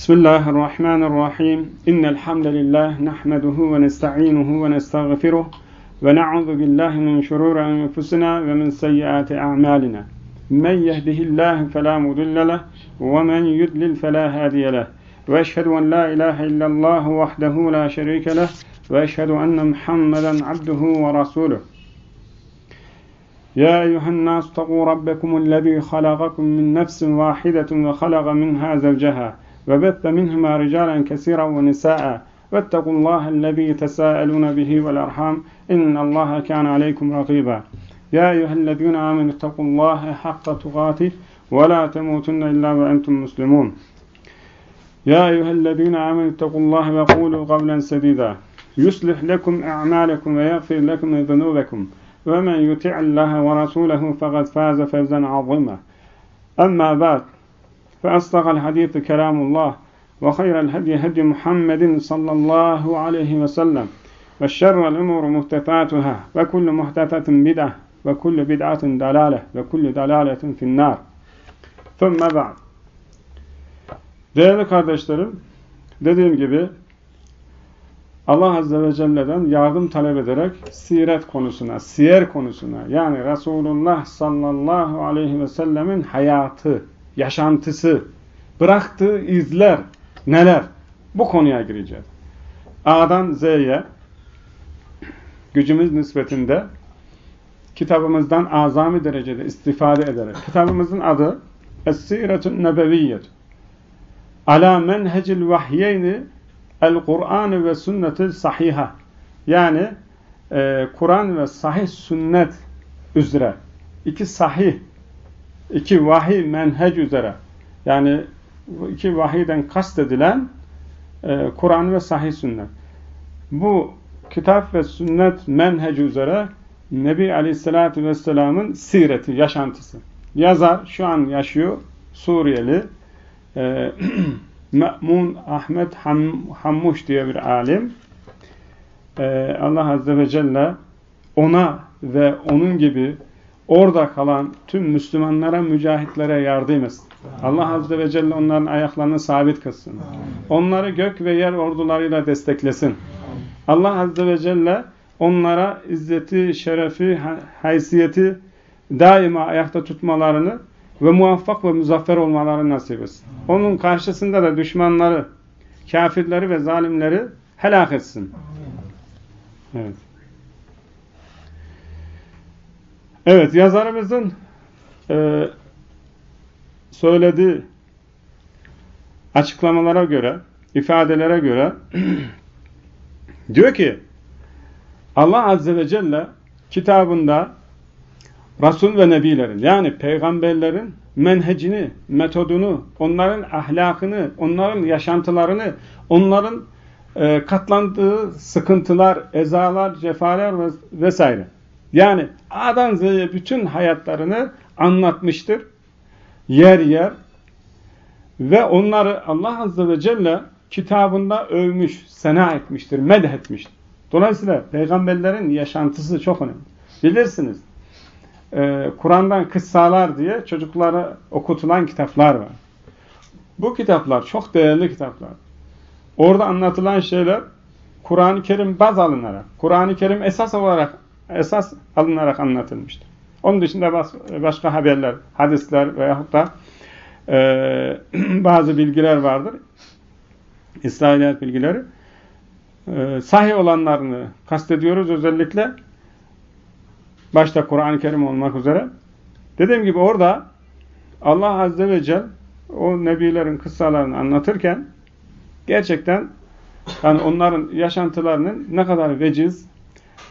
بسم الله الرحمن الرحيم. إن الحمد لله نحمده ونستعينه ونستغفره ونعوذ بالله من شرور أنفسنا ومن سيئات أعمالنا. من يهده الله فلا مضل له ومن يضلل فلا هادي له. وأشهد أن لا إله إلا الله وحده لا شريك له وأشهد أن محمدا عبده ورسوله. يا أيها الناس اتقوا ربكم الذي خلقكم من نفس واحدة وخلق منها زوجها وبث منهما رجالا كثيرا ونساء. واتقوا الله الذي تساءلون به والأرحام. إن الله كان عليكم رقيبا. يا أيها الذين آمنوا اتقوا الله حق تقاته ولا تموتن إلا وأنتم مسلمون. يا أيها الذين آمنوا اتقوا الله وقولوا قولا سديدا. يصلح لكم أعمالكم ويغفر لكم ذنوبكم. ومن يطع الله ورسوله فقد فاز فوزا عظيما. أما بعد فأصدق الحديث كلام الله وخير الهدي هدي محمد صلى الله عليه وسلم والشر الأمور محدثاتها وكل محدثة بدعة وكل بدعة دلالة وكل دلالة في النار ثم بعد Değerli kardeşlerim, dediğim gibi Allah Azze ve Celle'den yardım talep ederek siret konusuna, siyer konusuna yani Resulullah sallallahu aleyhi ve sellemin hayatı, yaşantısı, bıraktığı izler neler? Bu konuya gireceğiz. A'dan Z'ye gücümüz nispetinde kitabımızdan azami derecede istifade ederek. Kitabımızın adı Es-Siretun Nebeviyyet. Ala menhecil vahyeyni El-Kur'an ve sünnetil sahiha. Yani e, Kur'an ve sahih sünnet üzere. iki sahih, iki vahiy menhec üzere. Yani iki vahiyden kastedilen e, Kur'an ve sahih sünnet. Bu kitap ve sünnet menheci üzere Nebi Aleyhisselatü Vesselam'ın sireti, yaşantısı. Yazar şu an yaşıyor Suriyeli e, Me'mun Ahmet Ham, Hammuş diye bir alim. Ee, Allah Azze ve Celle ona ve onun gibi orada kalan tüm Müslümanlara, mücahitlere yardım etsin. Allah Azze ve Celle onların ayaklarını sabit kılsın. Onları gök ve yer ordularıyla desteklesin. Allah Azze ve Celle onlara izzeti, şerefi, haysiyeti daima ayakta tutmalarını ve muvaffak ve muzaffer olmaları nasip etsin. Onun karşısında da düşmanları, kafirleri ve zalimleri helak etsin. Evet. Evet, yazarımızın e, söylediği açıklamalara göre, ifadelere göre diyor ki Allah Azze ve Celle kitabında Resul ve Nebilerin yani peygamberlerin menhecini, metodunu, onların ahlakını, onların yaşantılarını, onların e, katlandığı sıkıntılar, ezalar, cefalar vesaire. Yani A'dan Z'ye bütün hayatlarını anlatmıştır. Yer yer. Ve onları Allah Azze ve Celle kitabında övmüş, sena etmiştir, medh etmiştir. Dolayısıyla peygamberlerin yaşantısı çok önemli. Bilirsiniz e, Kur'an'dan kıssalar diye çocuklara okutulan kitaplar var. Bu kitaplar çok değerli kitaplar. Orada anlatılan şeyler Kur'an-ı Kerim baz alınarak, Kur'an-ı Kerim esas olarak esas alınarak anlatılmıştır. Onun dışında başka haberler, hadisler veyahut da e, bazı bilgiler vardır. İsrailiyat bilgileri. E, sahih olanlarını kastediyoruz özellikle başta Kur'an-ı Kerim olmak üzere. Dediğim gibi orada Allah Azze ve Celle o nebilerin kıssalarını anlatırken gerçekten yani onların yaşantılarının ne kadar veciz,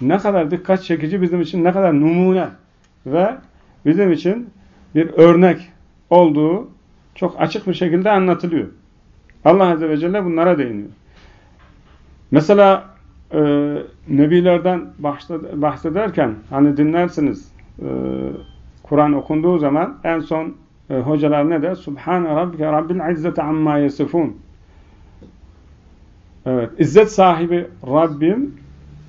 ne kadar dikkat çekici bizim için ne kadar numune ve bizim için bir örnek olduğu çok açık bir şekilde anlatılıyor. Allah Azze ve Celle bunlara değiniyor. Mesela e, nebilerden bahsederken hani dinlersiniz e, Kur'an okunduğu zaman en son e, hocalar ne der? Subhane rabbike rabbil izzete amma yasifun. Evet, izzet sahibi Rabbim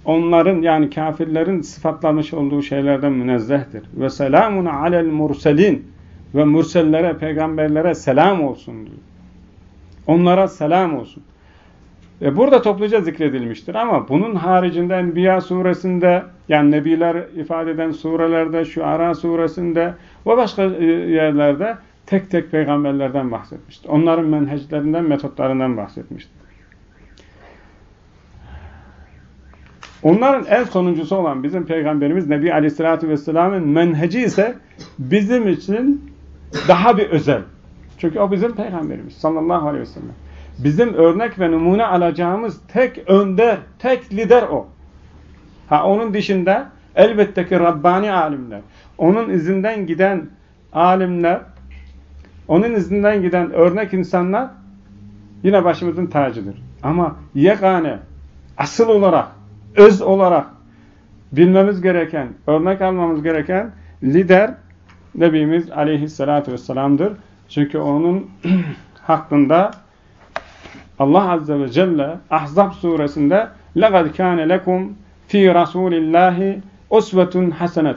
onların yani kafirlerin sıfatlamış olduğu şeylerden münezzehtir. Ve selamun alel murselin ve mürsellere, peygamberlere selam olsun diyor. Onlara selam olsun. E burada topluca zikredilmiştir ama bunun haricinde Enbiya suresinde yani Nebiler ifade eden surelerde, şu Ara suresinde ve başka e, yerlerde tek tek peygamberlerden bahsetmiştir. Onların menheclerinden, metotlarından bahsetmiştir. Onların en sonuncusu olan bizim peygamberimiz Nebi Aleyhisselatü Vesselam'ın menheci ise bizim için daha bir özel. Çünkü o bizim peygamberimiz sallallahu aleyhi ve sellem. Bizim örnek ve numune alacağımız tek önder, tek lider o. Ha onun dışında elbette ki Rabbani alimler, onun izinden giden alimler, onun izinden giden örnek insanlar yine başımızın tacıdır. Ama yegane, asıl olarak, öz olarak bilmemiz gereken, örnek almamız gereken lider Nebimiz aleyhissalatü vesselam'dır. Çünkü onun hakkında Allah Azze ve Celle Ahzab suresinde لَقَدْ كَانَ لَكُمْ ف۪ي رَسُولِ اللّٰهِ اُسْوَةٌ حَسَنَةٌ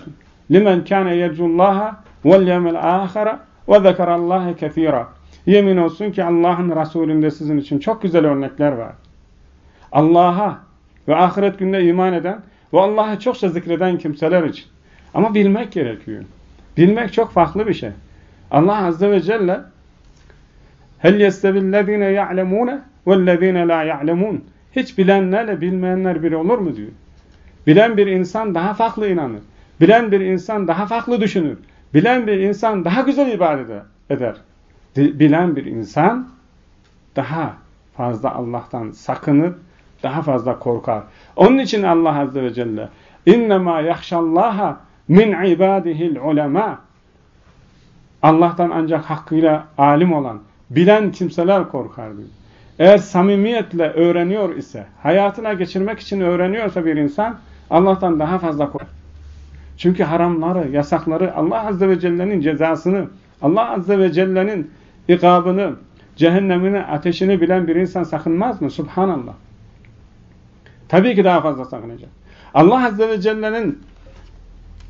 لِمَنْ كَانَ يَرْجُ اللّٰهَ وَالْيَوْمَ الْآخَرَ وَذَكَرَ اللّٰهِ كَثِيرًا Yemin olsun ki Allah'ın Resulünde sizin için çok güzel örnekler var. Allah'a ve ahiret gününe iman eden ve Allah'ı çokça zikreden kimseler için. Ama bilmek gerekiyor. Bilmek çok farklı bir şey. Allah Azze ve Celle Hel yestevillezine ya'lemune vellezine la ya'lemun. Hiç bilenlerle bilmeyenler biri olur mu diyor. Bilen bir insan daha farklı inanır. Bilen bir insan daha farklı düşünür. Bilen bir insan daha güzel ibadet eder. Bilen bir insan daha fazla Allah'tan sakınır, daha fazla korkar. Onun için Allah Azze ve Celle innema yahşallaha min ibadihil ulema Allah'tan ancak hakkıyla alim olan, bilen kimseler korkar diyor. Eğer samimiyetle öğreniyor ise, hayatına geçirmek için öğreniyorsa bir insan, Allah'tan daha fazla korkar. Çünkü haramları, yasakları, Allah Azze ve Celle'nin cezasını, Allah Azze ve Celle'nin ikabını, cehennemini, ateşini bilen bir insan sakınmaz mı? Subhanallah. Tabii ki daha fazla sakınacak. Allah Azze ve Celle'nin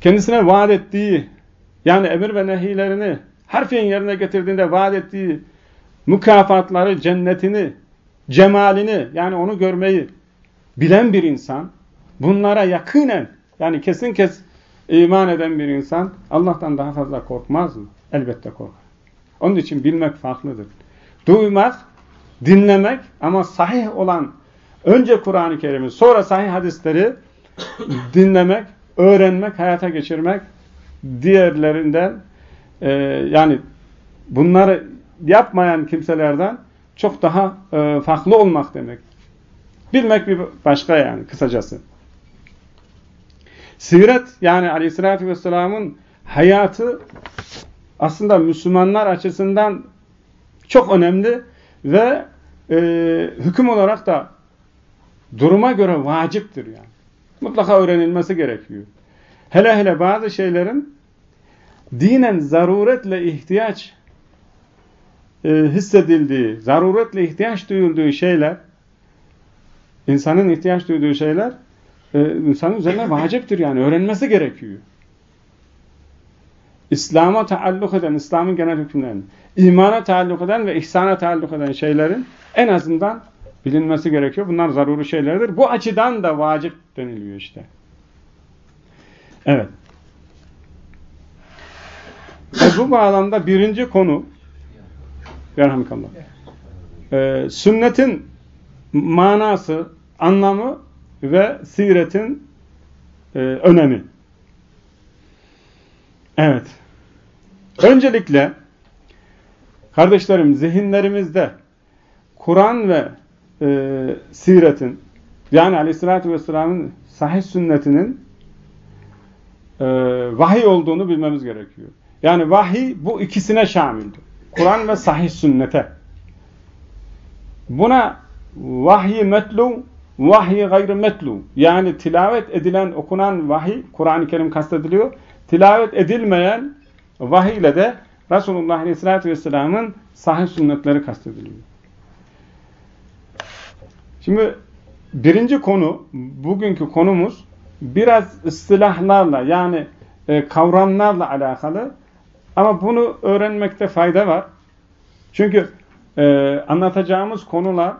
kendisine vaat ettiği, yani emir ve nehilerini harfiyen yerine getirdiğinde vaat ettiği mükafatları, cennetini, cemalini yani onu görmeyi bilen bir insan, bunlara yakinen yani kesin kes iman eden bir insan Allah'tan daha fazla korkmaz mı? Elbette korkar. Onun için bilmek farklıdır. Duymak, dinlemek ama sahih olan önce Kur'an-ı Kerim'i sonra sahih hadisleri dinlemek, öğrenmek, hayata geçirmek diğerlerinden e, yani bunları yapmayan kimselerden çok daha e, farklı olmak demek. Bilmek bir başka yani kısacası. Siret yani aleyhissalatü vesselamın hayatı aslında Müslümanlar açısından çok önemli ve e, hüküm olarak da duruma göre vaciptir yani. Mutlaka öğrenilmesi gerekiyor. Hele hele bazı şeylerin dinen zaruretle ihtiyaç e, hissedildiği, zaruretle ihtiyaç duyulduğu şeyler, insanın ihtiyaç duyduğu şeyler, e, insanın üzerine vaciptir yani, öğrenmesi gerekiyor. İslam'a taalluk eden, İslam'ın genel hükümlerini, imana taalluk eden ve ihsana taalluk eden şeylerin en azından bilinmesi gerekiyor. Bunlar zaruri şeylerdir. Bu açıdan da vacip deniliyor işte. Evet. Ve bu bağlamda birinci konu Yerhamkallah. Ee, sünnetin manası, anlamı ve siretin e, önemi. Evet. Öncelikle kardeşlerim zihinlerimizde Kur'an ve e, siretin yani aleyhissalatü vesselamın sahih sünnetinin e, vahiy olduğunu bilmemiz gerekiyor. Yani vahiy bu ikisine şamildir. Kur'an ve sahih sünnete. Buna vahiy metlu, vahiy gayrı metlu. Yani tilavet edilen, okunan vahiy, Kur'an-ı Kerim kastediliyor. Tilavet edilmeyen vahiy ile de Resulullah Aleyhisselatü Vesselam'ın sahih sünnetleri kastediliyor. Şimdi birinci konu, bugünkü konumuz biraz istilahlarla yani e, kavramlarla alakalı ama bunu öğrenmekte fayda var. Çünkü e, anlatacağımız konular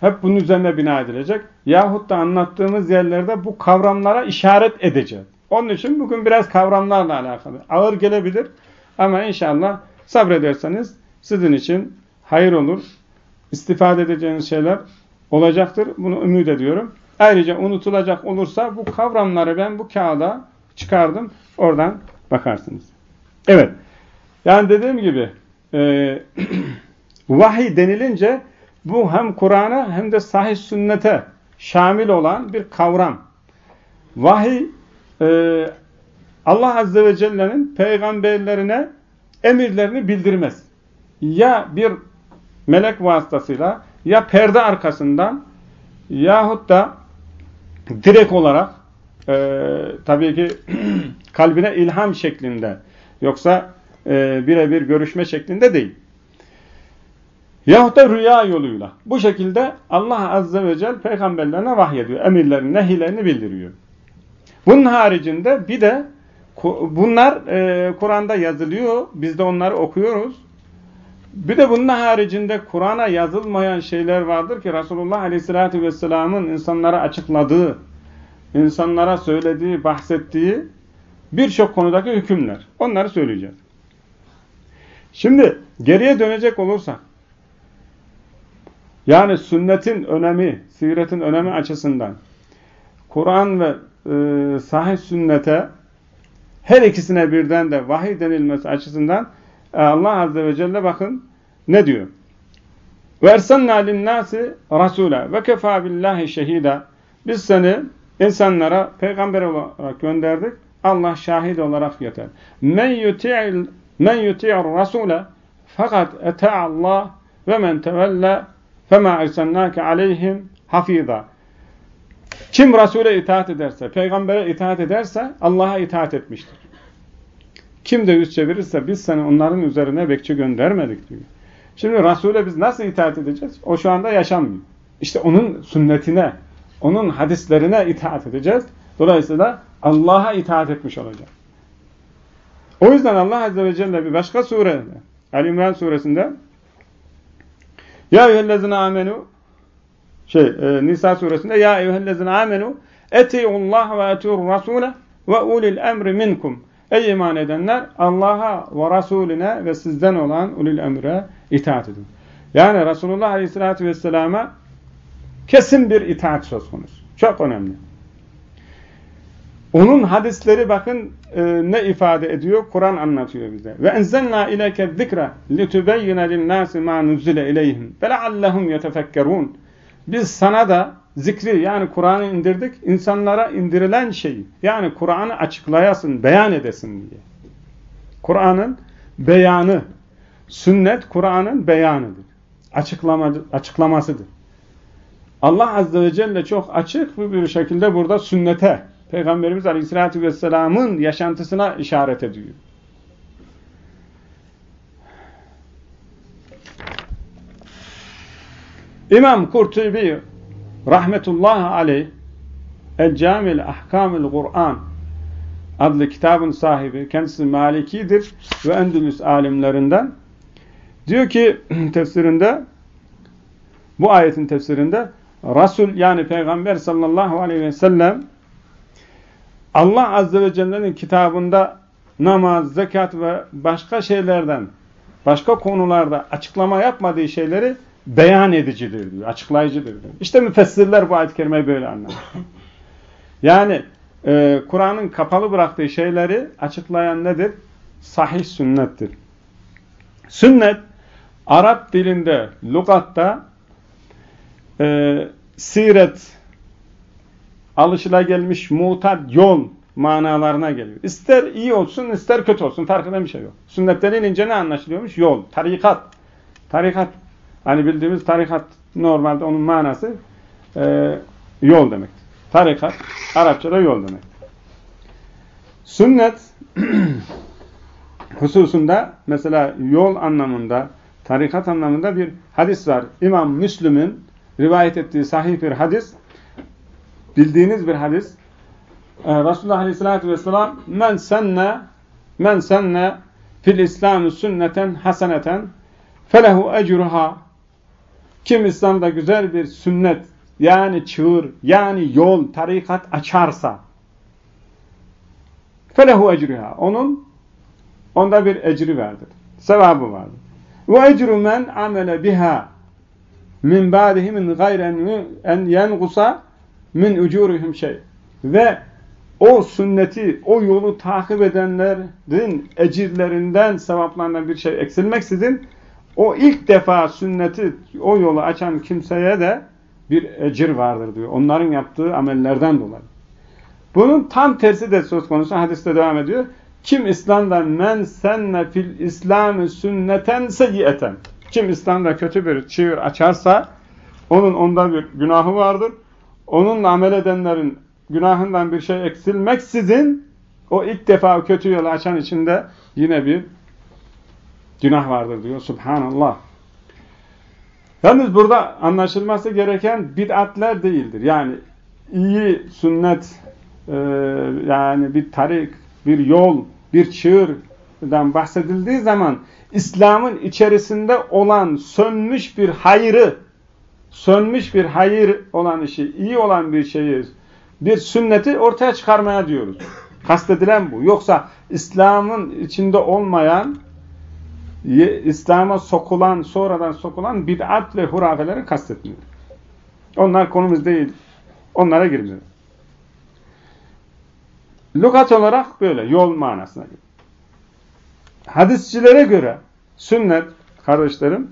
hep bunun üzerine bina edilecek. Yahut da anlattığımız yerlerde bu kavramlara işaret edeceğiz. Onun için bugün biraz kavramlarla alakalı. Ağır gelebilir ama inşallah sabrederseniz sizin için hayır olur. İstifade edeceğiniz şeyler olacaktır. Bunu ümit ediyorum. Ayrıca unutulacak olursa bu kavramları ben bu kağıda çıkardım. Oradan bakarsınız. Evet. Yani dediğim gibi e, vahiy denilince bu hem Kur'an'a hem de sahih sünnete şamil olan bir kavram. Vahiy e, Allah Azze ve Celle'nin peygamberlerine emirlerini bildirmez. Ya bir melek vasıtasıyla ya perde arkasından yahut da direkt olarak e, tabii ki kalbine ilham şeklinde yoksa e, birebir görüşme şeklinde değil. Yahut da rüya yoluyla. Bu şekilde Allah Azze ve Celle peygamberlerine vahyediyor. Emirlerini, nehilerini bildiriyor. Bunun haricinde bir de bunlar e, Kur'an'da yazılıyor. Biz de onları okuyoruz. Bir de bunun haricinde Kur'an'a yazılmayan şeyler vardır ki Resulullah Aleyhisselatü Vesselam'ın insanlara açıkladığı, insanlara söylediği, bahsettiği birçok konudaki hükümler. Onları söyleyeceğiz. Şimdi geriye dönecek olursak, yani sünnetin önemi, siretin önemi açısından Kur'an ve e, sahih sünnete her ikisine birden de vahiy denilmesi açısından Allah Azze ve Celle bakın ne diyor? وَاَرْسَلْنَا لِلنَّاسِ رَسُولًا وَكَفَى بِاللّٰهِ شَهِيدًا Biz seni insanlara peygamber olarak gönderdik. Allah şahit olarak yeter. Men yuti'il men yuti'ir rasule fakat eta'a Allah ve men tevella fema arsalnake aleyhim hafiza. Kim Resul'e itaat ederse, peygambere itaat ederse Allah'a itaat etmiştir. Kim de yüz çevirirse biz seni onların üzerine bekçi göndermedik diyor. Şimdi Resul'e biz nasıl itaat edeceğiz? O şu anda yaşamıyor. İşte onun sünnetine, onun hadislerine itaat edeceğiz. Dolayısıyla Allah'a itaat etmiş olacağız. O yüzden Allah Azze ve Celle bir başka surede, Ali İmran suresinde Ya eyyühellezine amenu şey, e, Nisa suresinde Ya eyyühellezine amenu eti'ullah ve eti'ur rasule ve ulil emri minkum Ey iman edenler Allah'a ve Resulüne ve sizden olan ulil emre itaat edin. Yani Resulullah Aleyhisselatü Vesselam'a kesin bir itaat söz konusu. Çok önemli. Onun hadisleri bakın e, ne ifade ediyor? Kur'an anlatıyor bize. Ve enzelna ileke zikra litubeyyine linnâsi mâ nuzile ileyhim ve leallehum yetefekkerûn. Biz sana da zikri yani Kur'an'ı indirdik. insanlara indirilen şeyi yani Kur'an'ı açıklayasın, beyan edesin diye. Kur'an'ın beyanı, sünnet Kur'an'ın beyanıdır. Açıklama, açıklamasıdır. Allah Azze ve Celle çok açık bir şekilde burada sünnete, Peygamberimiz Aleyhisselatü Vesselam'ın yaşantısına işaret ediyor. İmam Kurtubi rahmetullahi aleyh El-Camil Ahkamil Kur'an adlı kitabın sahibi, kendisi Malikidir ve Endülüs alimlerinden. Diyor ki tefsirinde, bu ayetin tefsirinde, Resul yani Peygamber sallallahu aleyhi ve sellem Allah azze ve celle'nin kitabında namaz, zekat ve başka şeylerden, başka konularda açıklama yapmadığı şeyleri beyan edicidir diyor, açıklayıcıdır diyor. İşte müfessirler bu ayet-i kerimeyi böyle anlar. Yani e, Kur'an'ın kapalı bıraktığı şeyleri açıklayan nedir? Sahih sünnettir. Sünnet, Arap dilinde, lugatta e, siret, alışılagelmiş mutat yol manalarına geliyor. İster iyi olsun, ister kötü olsun. Fark eden bir şey yok. Sünnetten inince ne anlaşılıyormuş? Yol, tarikat. Tarikat Hani bildiğimiz tarikat normalde onun manası e, yol demek. Tarikat Arapçada yol demek. Sünnet hususunda mesela yol anlamında, tarikat anlamında bir hadis var. İmam Müslüm'ün rivayet ettiği sahih bir hadis. Bildiğiniz bir hadis. Ee, Resulullah Aleyhisselatü Vesselam men senne men senne fil İslamü sünneten haseneten felehu ecruha kim İslam'da güzel bir sünnet yani çığır yani yol, tarikat açarsa felehu ecruha onun onda bir ecri vardır. Sevabı vardır. Ve ecru men amele biha min ba'dihi min gayren en yengusa min ucurihim şey. Ve o sünneti, o yolu takip edenlerin ecirlerinden, sevaplarından bir şey eksilmeksizin o ilk defa sünneti, o yolu açan kimseye de bir ecir vardır diyor. Onların yaptığı amellerden dolayı. Bunun tam tersi de söz konusu. Hadiste devam ediyor. Kim İslam'da men senne fil İslam'ı sünneten seyyiyeten. Kim İslam'da kötü bir çığır açarsa onun onda bir günahı vardır. Onunla amel edenlerin günahından bir şey eksilmeksizin o ilk defa kötü yolu açan içinde yine bir günah vardır diyor. Subhanallah. Yalnız burada anlaşılması gereken bid'atler değildir. Yani iyi sünnet e, yani bir tarik, bir yol, bir çığırdan bahsedildiği zaman İslam'ın içerisinde olan sönmüş bir hayrı, sönmüş bir hayır olan işi, iyi olan bir şeyi, bir sünneti ortaya çıkarmaya diyoruz. Kastedilen bu. Yoksa İslam'ın içinde olmayan, İslam'a sokulan, sonradan sokulan bid'at ve hurafeleri kastetmiyor. Onlar konumuz değil. Onlara girmiyor. Lukat olarak böyle, yol manasına göre. Hadisçilere göre sünnet, kardeşlerim,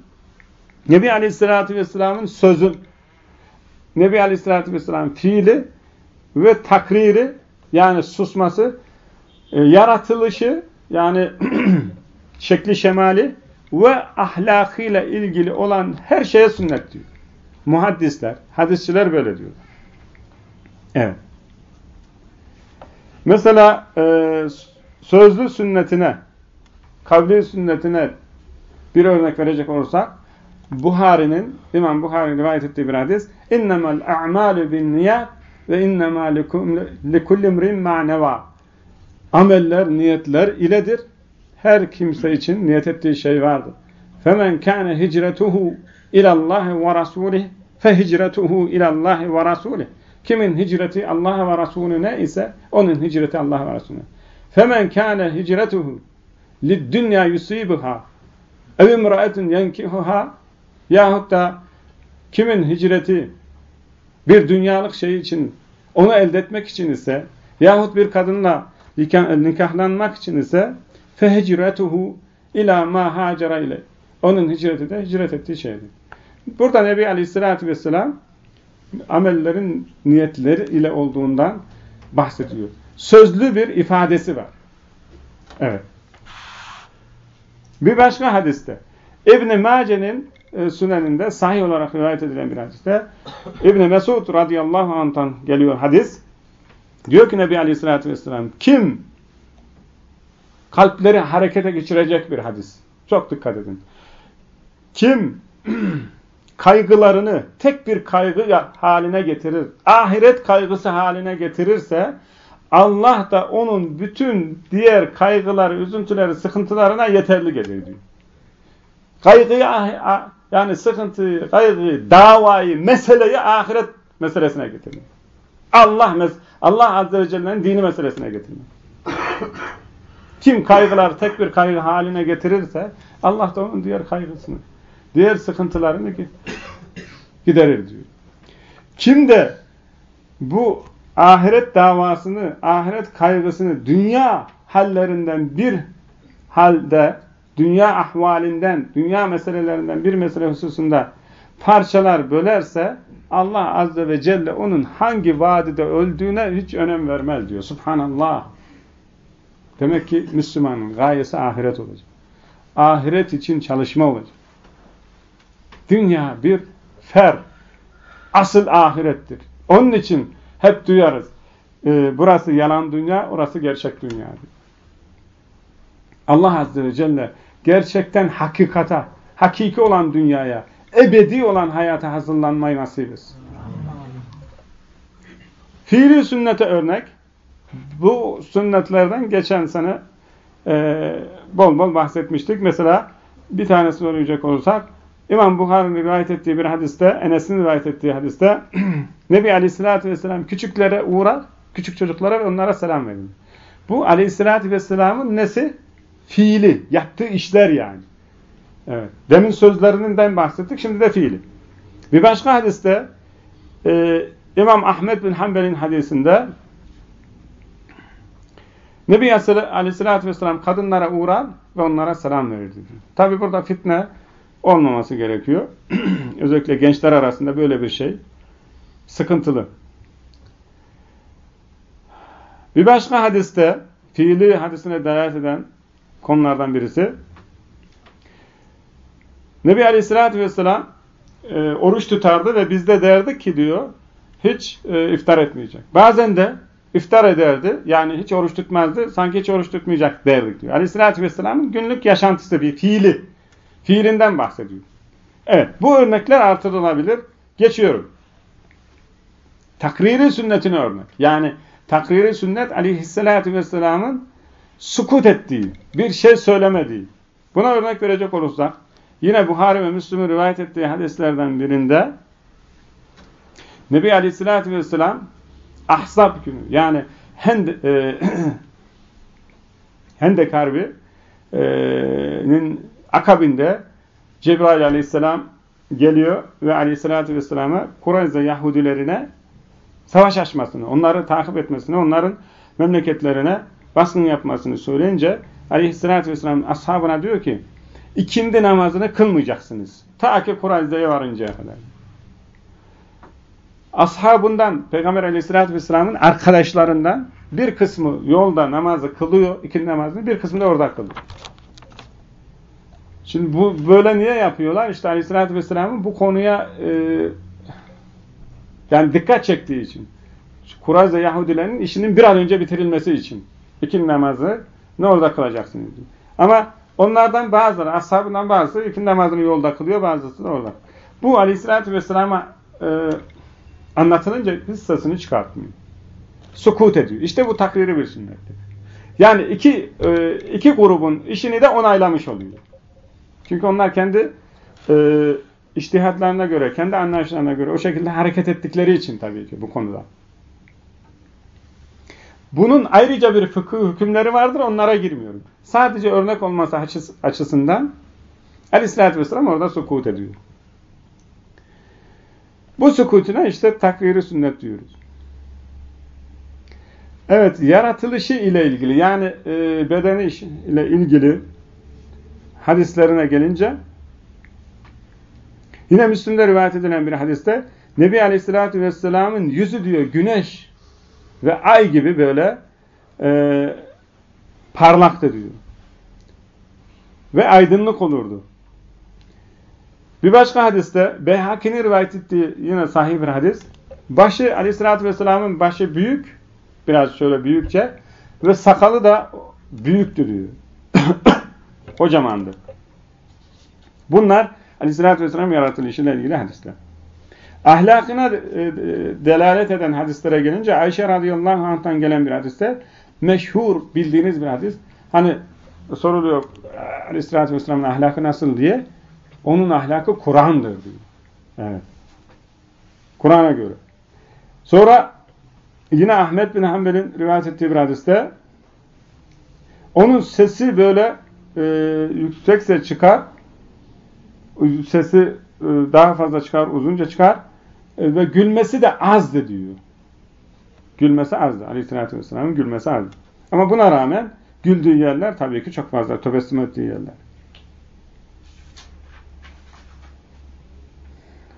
Nebi Aleyhisselatü Vesselam'ın sözü, Nebi Aleyhisselatü Vesselam'ın fiili ve takriri, yani susması, e, yaratılışı, yani şekli şemali ve ahlakıyla ilgili olan her şeye sünnet diyor. Muhaddisler, hadisçiler böyle diyor. Evet. Mesela e, sözlü sünnetine, kavli sünnetine bir örnek verecek olursak, Buhari'nin, İmam Buhari'nin rivayet ettiği bir hadis, اِنَّمَا الْاَعْمَالُ بِالنِّيَاتِ ve innema likulli imrin ma'neva. Ameller, niyetler iledir. her kimse için niyet ettiği şey vardır. Hicretuhu ila Allah ve rasulih fehicretuhu ila Allah ve rasulih. Kimin hicreti Allah ve Resulüne ise onun hicreti Allah ve Resulüne. Femen kana hicretuhu lid-dünya yusibuha ev imra'etun yenkihuha yahut da kimin hicreti bir dünyalık şey için onu elde etmek için ise yahut bir kadınla nikahlanmak için ise fehicretuhu ila ma hacera ile onun hicreti de hicret ettiği şeydir. Burada Nebi Aleyhisselatü Vesselam amellerin niyetleri ile olduğundan bahsediyor. Sözlü bir ifadesi var. Evet. Bir başka hadiste İbn-i Mace'nin e, süneninde sahih olarak rivayet edilen bir hadiste İbn Mesud radıyallahu anh'tan geliyor hadis. Diyor ki Nebi Aleyhisselatü Vesselam kim kalpleri harekete geçirecek bir hadis. Çok dikkat edin. Kim kaygılarını tek bir kaygı haline getirir, ahiret kaygısı haline getirirse Allah da onun bütün diğer kaygıları, üzüntüleri, sıkıntılarına yeterli gelir diyor. Kaygıyı yani sıkıntıyı, kaygıyı, davayı, meseleyi ahiret meselesine getirmek. Allah Allah Azze ve Celle'nin dini meselesine getirmek. Kim kaygılar tek bir kaygı haline getirirse Allah da onun diğer kaygısını, diğer sıkıntılarını giderir diyor. Kim de bu ahiret davasını, ahiret kaygısını dünya hallerinden bir halde dünya ahvalinden, dünya meselelerinden bir mesele hususunda parçalar bölerse Allah Azze ve Celle onun hangi vadide öldüğüne hiç önem vermez diyor. Subhanallah. Demek ki Müslümanın gayesi ahiret olacak. Ahiret için çalışma olacak. Dünya bir fer. Asıl ahirettir. Onun için hep duyarız. E, burası yalan dünya, orası gerçek dünya. Allah Azze ve Celle gerçekten hakikata, hakiki olan dünyaya, ebedi olan hayata hazırlanmayı nasip etsin. Fiili sünnete örnek, bu sünnetlerden geçen sene e, bol bol bahsetmiştik. Mesela bir tanesi soracak olursak İmam Buhari'nin rivayet ettiği bir hadiste, Enes'in rivayet ettiği hadiste Nebi Aleyhisselatü Vesselam küçüklere uğrar, küçük çocuklara ve onlara selam verir. Bu Aleyhisselatü Vesselam'ın nesi? Fiili, yaptığı işler yani. Evet. Demin sözlerinden bahsettik, şimdi de fiili. Bir başka hadiste e, İmam Ahmed bin Hanbel'in hadisinde Nebi Aleyhisselatü Vesselam kadınlara uğrar ve onlara selam verirdi. Tabi burada fitne olmaması gerekiyor. Özellikle gençler arasında böyle bir şey sıkıntılı. Bir başka hadiste, fiili hadisine delalet eden konulardan birisi, Nebi Aleyhisselatü Vesselam e, oruç tutardı ve bizde derdi ki diyor, hiç e, iftar etmeyecek. Bazen de iftar ederdi, yani hiç oruç tutmazdı, sanki hiç oruç tutmayacak derdik diyor. Aleyhisselatü Vesselam'ın günlük yaşantısı bir fiili, fiilinden bahsediyor. Evet, bu örnekler artırılabilir. Geçiyorum. Takriri sünnetine örnek. Yani takriri sünnet aleyhissalatü vesselamın sukut ettiği, bir şey söylemediği. Buna örnek verecek olursak, yine Buhari ve Müslüm'ün rivayet ettiği hadislerden birinde Nebi aleyhissalatü vesselam Ahzab günü yani Hende, e, Hendek Harbi'nin akabinde Cebrail aleyhisselam geliyor ve aleyhissalatü vesselama Kureyze Yahudilerine savaş açmasını, onları takip etmesini, onların memleketlerine baskın yapmasını söyleyince aleyhissalatü vesselam ashabına diyor ki ikindi namazını kılmayacaksınız. Ta ki Kureyze'ye varıncaya kadar. Ashabından, Peygamber aleyhissalatü vesselamın arkadaşlarından bir kısmı yolda namazı kılıyor, ikindi namazını, bir kısmı da orada kılıyor. Şimdi bu böyle niye yapıyorlar? İşte Aleyhisselatü Vesselam'ın bu konuya e, yani dikkat çektiği için. Kurayza Yahudilerin işinin bir an önce bitirilmesi için. İkin namazı ne orada kılacaksınız diyor. Ama onlardan bazıları, ashabından bazısı ikin namazını yolda kılıyor, bazısı da orada. Bu Aleyhisselatü Vesselam'a e, anlatılınca hissasını çıkartmıyor. Sukut ediyor. İşte bu takriri bir sünnettir. Yani iki, e, iki grubun işini de onaylamış oluyor. Çünkü onlar kendi e, iştihatlarına göre, kendi anlayışlarına göre o şekilde hareket ettikleri için tabii ki bu konuda. Bunun ayrıca bir fıkıh hükümleri vardır, onlara girmiyorum. Sadece örnek olması açısından Aleyhisselatü Vesselam orada sukut ediyor. Bu sukutuna işte takviri sünnet diyoruz. Evet, yaratılışı ile ilgili yani e, bedeni ile ilgili hadislerine gelince yine Müslüm'de rivayet edilen bir hadiste Nebi Aleyhisselatü Vesselam'ın yüzü diyor güneş ve ay gibi böyle e, parlaktı diyor. Ve aydınlık olurdu. Bir başka hadiste Beyhaki'nin rivayet ettiği yine sahih bir hadis. Başı Aleyhisselatü Vesselam'ın başı büyük, biraz şöyle büyükçe ve sakalı da büyüktü diyor. Kocamandı. Bunlar Aleyhisselatü Vesselam yaratılışıyla ilgili hadisler. Ahlakına e, delalet eden hadislere gelince Ayşe radıyallahu anh'tan gelen bir hadiste meşhur bildiğiniz bir hadis. Hani soruluyor Aleyhisselatü Vesselam'ın ahlakı nasıl diye. Onun ahlakı Kur'an'dır diyor. Evet. Kur'an'a göre. Sonra yine Ahmet bin Hanbel'in rivayet ettiği bir hadiste onun sesi böyle e, yüksekse çıkar, sesi e, daha fazla çıkar, uzunca çıkar e, ve gülmesi de azdı diyor. Gülmesi azdı. Aleyhisselatü Vesselam'ın gülmesi azdı. Ama buna rağmen güldüğü yerler tabii ki çok fazla. Tebessüm ettiği yerler.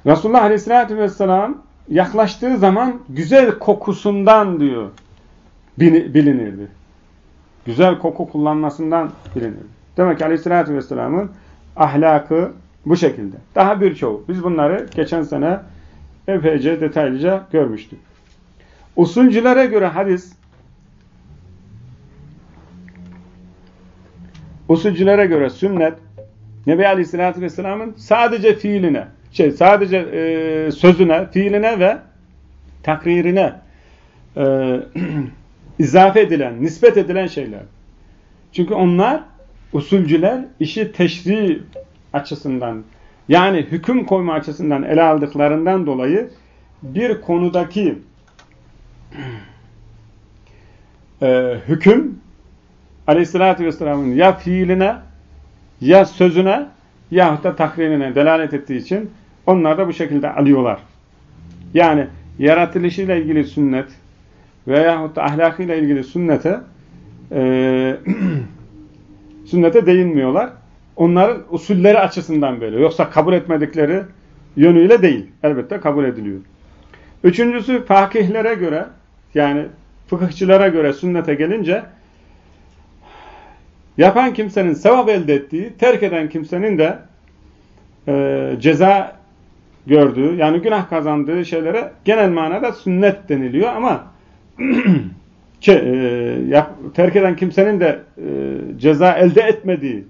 Resulullah Aleyhisselatü Vesselam yaklaştığı zaman güzel kokusundan diyor bilinirdi. Güzel koku kullanmasından bilinirdi. Demek ki Aleyhisselatü Vesselam'ın ahlakı bu şekilde. Daha birçoğu. Biz bunları geçen sene epeyce detaylıca görmüştük. Usulcülere göre hadis usulcülere göre sünnet Nebi Aleyhisselatü Vesselam'ın sadece fiiline, şey sadece e, sözüne, fiiline ve takririne e, izafe edilen, nispet edilen şeyler. Çünkü onlar usulcüler işi teşri açısından yani hüküm koyma açısından ele aldıklarından dolayı bir konudaki e, hüküm Aleyhisselatü Vesselam'ın ya fiiline ya sözüne yahut da takririne delalet ettiği için onlar da bu şekilde alıyorlar. Yani yaratılışıyla ilgili sünnet veyahut da ahlakıyla ilgili sünnete e, sünnete değinmiyorlar. Onların usulleri açısından böyle. Yoksa kabul etmedikleri yönüyle değil. Elbette kabul ediliyor. Üçüncüsü fakihlere göre yani fıkıhçılara göre sünnete gelince yapan kimsenin sevap elde ettiği, terk eden kimsenin de e, ceza gördüğü, yani günah kazandığı şeylere genel manada sünnet deniliyor ama ki, e, yap, terk eden kimsenin de e, ceza elde etmediği,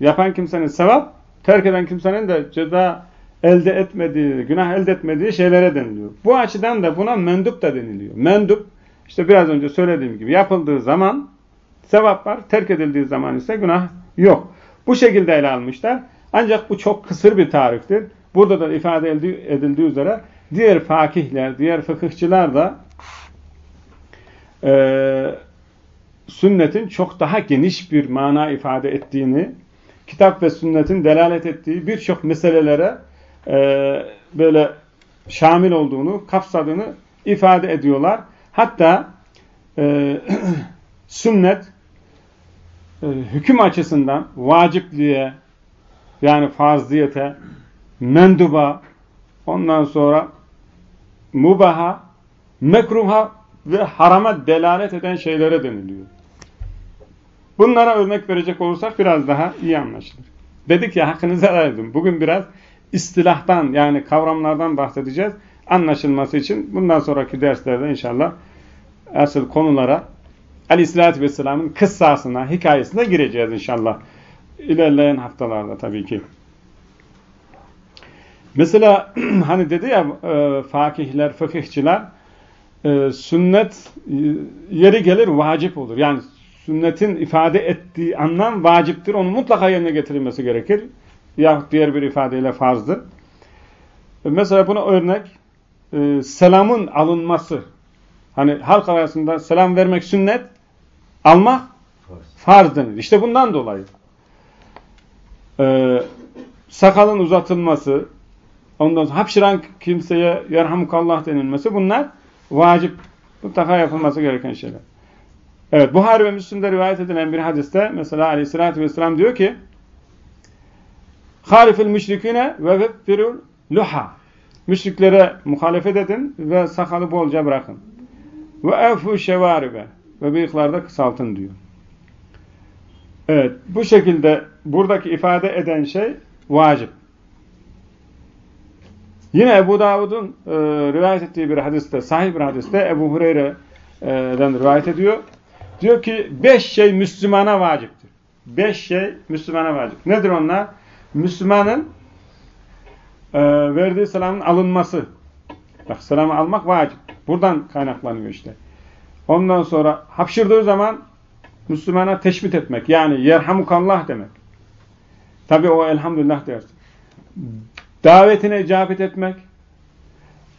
yapan kimsenin sevap, terk eden kimsenin de ceza elde etmediği, günah elde etmediği şeylere deniliyor. Bu açıdan da buna mendup da deniliyor. Mendup, işte biraz önce söylediğim gibi yapıldığı zaman sevap var, terk edildiği zaman ise günah yok. Bu şekilde ele almışlar. Ancak bu çok kısır bir tariftir. Burada da ifade edildiği üzere diğer fakihler, diğer fıkıhçılar da e, sünnetin çok daha geniş bir mana ifade ettiğini, kitap ve sünnetin delalet ettiği birçok meselelere e, böyle şamil olduğunu, kapsadığını ifade ediyorlar. Hatta e, sünnet e, hüküm açısından vacipliğe yani farziyete, menduba, ondan sonra mubaha, mekruha ve harama delalet eden şeylere deniliyor. Bunlara örnek verecek olursak biraz daha iyi anlaşılır. Dedik ya hakkınızı helal Bugün biraz istilahtan yani kavramlardan bahsedeceğiz. Anlaşılması için bundan sonraki derslerde inşallah asıl konulara Aleyhisselatü Vesselam'ın kıssasına, hikayesine gireceğiz inşallah. İlerleyen haftalarda tabii ki. Mesela hani dedi ya e, fakihler, fıkıhçılar e, sünnet e, yeri gelir vacip olur. Yani sünnetin ifade ettiği anlam vaciptir. Onu mutlaka yerine getirilmesi gerekir. Yahut diğer bir ifadeyle farzdır. E, mesela buna örnek e, selamın alınması. Hani halk arasında selam vermek sünnet, almak farz denir. İşte bundan dolayı. E, sakalın uzatılması, ondan sonra hapşıran kimseye yerhamukallah denilmesi bunlar vacip. Mutlaka yapılması gereken şeyler. Evet, Buhari ve Müslim'de rivayet edilen bir hadiste mesela aleyhissalatü vesselam diyor ki Harifil müşrikine ve veffirul luha Müşriklere muhalefet edin ve sakalı bolca bırakın. Ve efu şevaribe ve bıyıklarda kısaltın diyor. Evet, bu şekilde buradaki ifade eden şey vacip. Yine Ebu Davud'un e, rivayet ettiği bir hadiste, sahih bir hadiste Ebu Hureyre'den rivayet ediyor. Diyor ki beş şey Müslümana vaciptir. Beş şey Müslümana vacip. Nedir onlar? Müslümanın e, verdiği selamın alınması. Bak selamı almak vacip. Buradan kaynaklanıyor işte. Ondan sonra hapşırdığı zaman Müslümana teşbit etmek. Yani yerhamukallah demek. Tabi o elhamdülillah dersin. Davetine icabet etmek.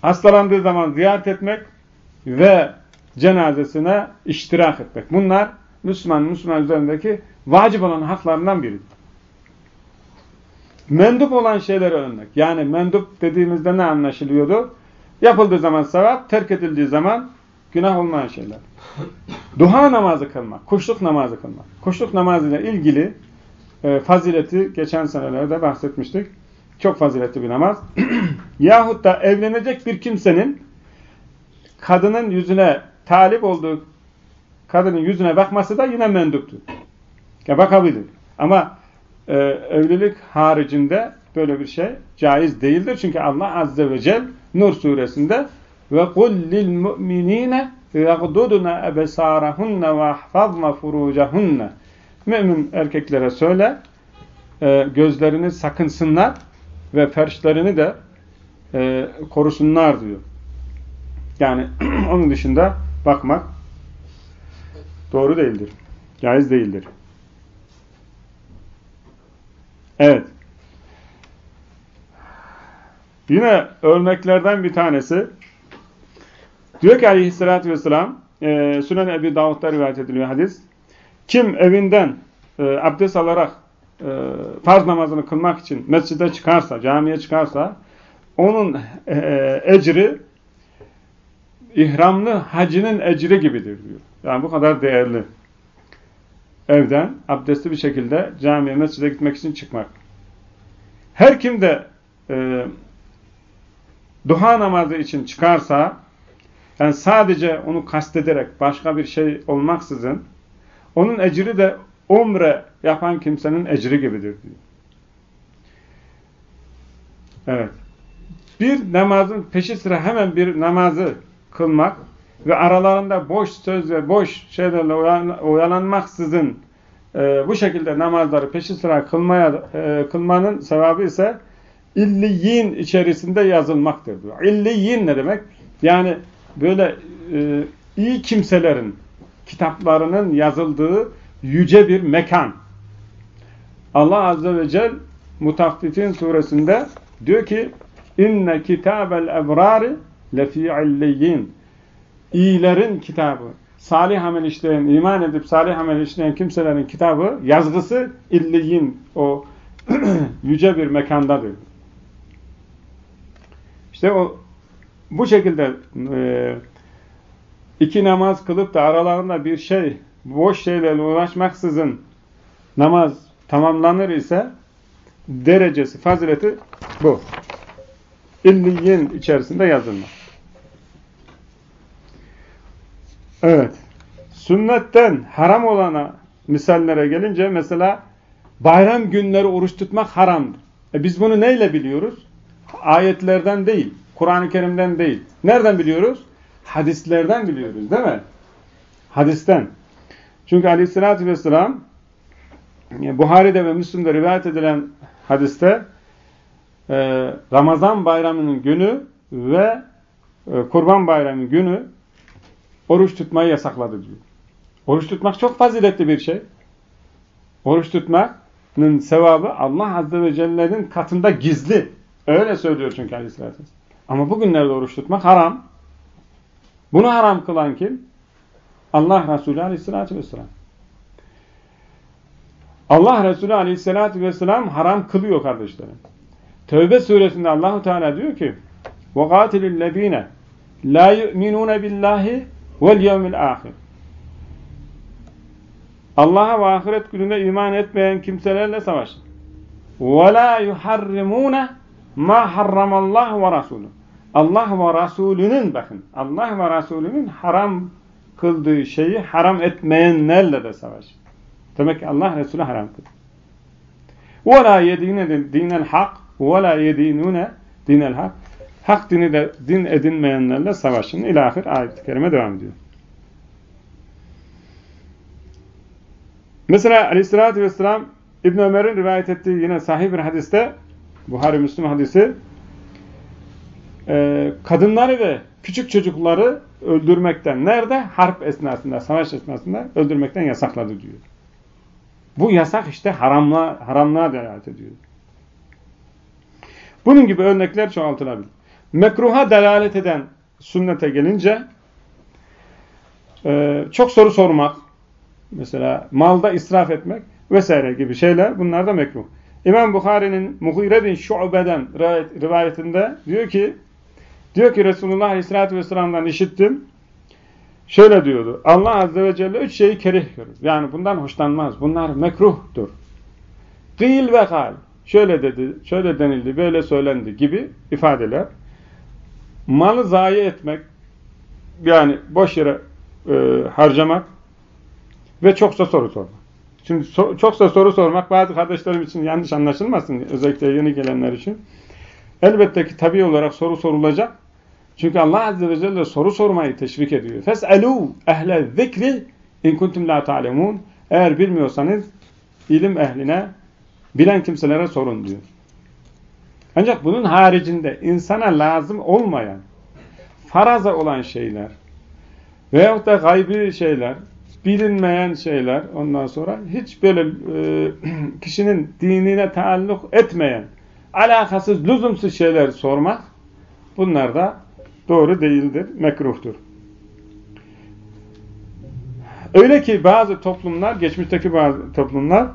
Hastalandığı zaman ziyaret etmek ve cenazesine iştirak etmek. Bunlar Müslüman, Müslüman üzerindeki vacip olan haklarından biridir. Mendup olan şeyleri önlemek. Yani mendup dediğimizde ne anlaşılıyordu? Yapıldığı zaman sevap, terk edildiği zaman günah olmayan şeyler. Duha namazı kılmak, kuşluk namazı kılmak. Kuşluk namazıyla ilgili e, fazileti geçen senelerde bahsetmiştik. Çok faziletli bir namaz. Yahut da evlenecek bir kimsenin kadının yüzüne talip olduğu kadının yüzüne bakması da yine menduptur. Ya bakabilir. Ama e, evlilik haricinde böyle bir şey caiz değildir. Çünkü Allah Azze ve Celle Nur suresinde ve kul lil mu'minine yagdudna ebesarahunne ve ahfazna furucahunne Mümin erkeklere söyle e, gözlerini sakınsınlar ve ferşlerini de e, korusunlar diyor. Yani onun dışında bakmak doğru değildir. Caiz değildir. Evet. Yine örneklerden bir tanesi diyor ki aleyhissalatü vesselam e, Sünen Ebi Davud'da rivayet ediliyor hadis. Kim evinden e, abdest alarak e, farz namazını kılmak için mescide çıkarsa, camiye çıkarsa onun e, ecri ihramlı hacinin ecri gibidir diyor. Yani bu kadar değerli. Evden abdestli bir şekilde camiye, mescide gitmek için çıkmak. Her kim de e, duha namazı için çıkarsa yani sadece onu kastederek başka bir şey olmaksızın onun ecri de umre yapan kimsenin ecri gibidir diyor. Evet. Bir namazın peşi sıra hemen bir namazı kılmak ve aralarında boş söz ve boş şeylerle oyalanmaksızın e, bu şekilde namazları peşi sıra kılmaya e, kılmanın sevabı ise illiyin içerisinde yazılmaktır diyor. İlliyin ne demek? Yani böyle e, iyi kimselerin kitaplarının yazıldığı yüce bir mekan. Allah Azze ve Celle Mutaffifin suresinde diyor ki inne kitabel ebrari lefi illiyin İyilerin kitabı, salih amel işleyen, iman edip salih amel işleyen kimselerin kitabı, yazgısı illiyin, o yüce bir mekandadır. İşte o bu şekilde e, iki namaz kılıp da aralarında bir şey, boş şeylerle uğraşmaksızın namaz tamamlanır ise derecesi, fazileti bu. İlliyin içerisinde yazılmak. Evet. Sünnetten haram olana misallere gelince mesela bayram günleri oruç tutmak haramdır. E biz bunu neyle biliyoruz? Ayetlerden değil, Kur'an-ı Kerim'den değil. Nereden biliyoruz? Hadislerden biliyoruz değil mi? Hadisten. Çünkü aleyhissalatü vesselam e, Buhari'de ve Müslim'de rivayet edilen hadiste e, Ramazan bayramının günü ve e, Kurban bayramının günü oruç tutmayı yasakladı diyor. Oruç tutmak çok faziletli bir şey. Oruç tutmanın sevabı Allah Azze ve Celle'nin katında gizli. Öyle söylüyor çünkü Aleyhisselatü Ama bugünlerde oruç tutmak haram. Bunu haram kılan kim? Allah Resulü Aleyhisselatü Vesselam. Allah Resulü Aleyhisselatü Vesselam haram kılıyor kardeşlerim. Tövbe suresinde Allahu Teala diyor ki: وَقَاتِلِ الَّذ۪ينَ لَا يُؤْمِنُونَ بِاللّٰهِ vel yevmil ahir. Allah'a ve ahiret gününe iman etmeyen kimselerle savaşın. Ve la yuharrimune ma harramallah ve rasulü. Allah ve Resulünün bakın Allah ve Resulünün haram kıldığı şeyi haram etmeyenlerle de savaş. Demek ki Allah Resulü haram kıldı. La yedine dinel hak ve la yedinune dinel hak. Dini de din edinmeyenlerle savaşın. İlahir ayet-i kerime devam ediyor. Mesela aleyhissalatü vesselam İbn Ömer'in rivayet ettiği yine sahih bir hadiste Buhari Müslüm hadisi kadınları ve küçük çocukları öldürmekten nerede? Harp esnasında, savaş esnasında öldürmekten yasakladı diyor. Bu yasak işte haramla, haramlığa delalet ediyor. Bunun gibi örnekler çoğaltılabilir. Mekruha delalet eden sünnete gelince e, çok soru sormak, mesela malda israf etmek vesaire gibi şeyler bunlar da mekruh. İmam Bukhari'nin Mughire bin Şu'be'den rivayetinde diyor ki diyor ki Resulullah Aleyhisselatü Vesselam'dan işittim. Şöyle diyordu. Allah Azze ve Celle üç şeyi kerih görür. Yani bundan hoşlanmaz. Bunlar mekruhtur. Gıyl ve kal. Şöyle dedi, şöyle denildi, böyle söylendi gibi ifadeler malı zayi etmek, yani boş yere e, harcamak ve çoksa soru sormak. Şimdi so çoksa soru sormak bazı kardeşlerim için yanlış anlaşılmasın, özellikle yeni gelenler için. Elbette ki tabi olarak soru sorulacak. Çünkü Allah Azze ve Celle soru sormayı teşvik ediyor. فَاسْأَلُوا اَهْلَ الذِّكْرِ اِنْ كُنْتُمْ لَا تَعْلَمُونَ Eğer bilmiyorsanız ilim ehline, bilen kimselere sorun diyor. Ancak bunun haricinde insana lazım olmayan, faraza olan şeyler veyahut da gaybi şeyler, bilinmeyen şeyler ondan sonra hiç böyle e, kişinin dinine taalluk etmeyen alakasız, lüzumsuz şeyler sormak bunlar da doğru değildir, mekruhtur. Öyle ki bazı toplumlar, geçmişteki bazı toplumlar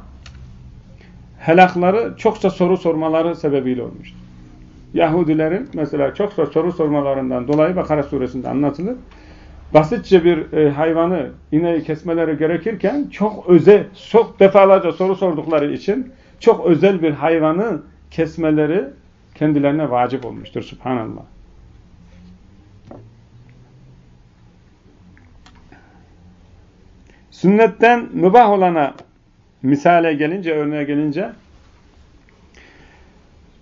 helakları çokça soru sormaları sebebiyle olmuştur. Yahudilerin mesela çokça soru sormalarından dolayı Bakara suresinde anlatılır. Basitçe bir e, hayvanı, ineği kesmeleri gerekirken çok özel, çok defalarca soru sordukları için çok özel bir hayvanı kesmeleri kendilerine vacip olmuştur. Subhanallah. Sünnetten mübah olana misale gelince, örneğe gelince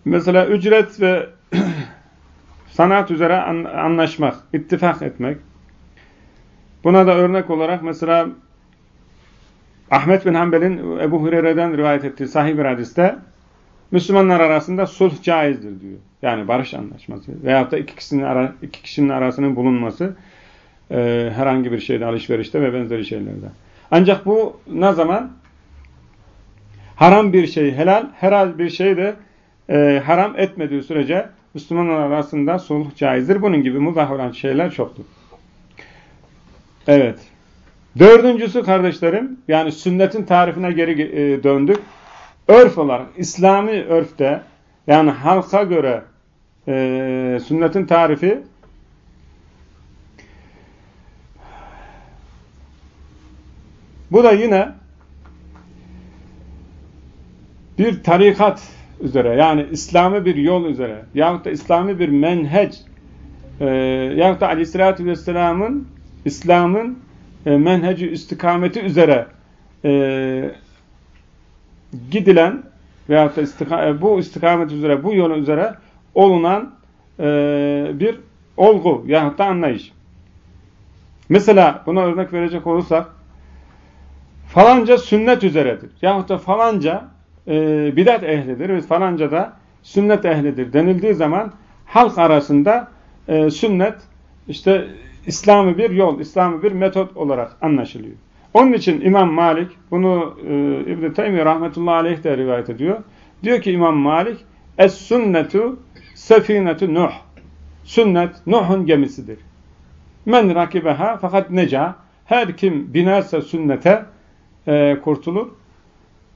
mesela ücret ve sanat üzere anlaşmak, ittifak etmek. Buna da örnek olarak mesela Ahmet bin Hanbel'in Ebu Hureyre'den rivayet ettiği sahih bir hadiste Müslümanlar arasında sulh caizdir diyor. Yani barış anlaşması veyahut da iki kişinin, ara, iki kişinin arasının bulunması e, herhangi bir şeyde, alışverişte ve benzeri şeylerde. Ancak bu ne zaman? Haram bir şey helal, helal bir şey de e, haram etmediği sürece Müslümanlar arasında sulh caizdir. Bunun gibi mubah olan şeyler çoktur. Evet. Dördüncüsü kardeşlerim, yani sünnetin tarifine geri e, döndük. Örf olarak, İslami örfte, yani halka göre e, sünnetin tarifi bu da yine bir tarikat üzere yani İslami bir yol üzere yahut da İslami bir menhec e, yahut da aleyhissalatü vesselamın İslam'ın e, menheci istikameti üzere e, gidilen veyahut da istika e, bu istikamet üzere, bu yol üzere olunan e, bir olgu yahut da anlayış. Mesela buna örnek verecek olursak falanca sünnet üzeredir. Yahut da falanca e, bidat ehlidir ve falanca da sünnet ehlidir denildiği zaman halk arasında e, sünnet işte İslami bir yol, İslami bir metot olarak anlaşılıyor. Onun için İmam Malik, bunu e, İbn-i Teymi rahmetullahi aleyh de rivayet ediyor. Diyor ki İmam Malik, Es-sünnetu sefinetu Nuh. Sünnet Nuh'un gemisidir. Men rakibeha fakat neca. Her kim binerse sünnete e, kurtulur.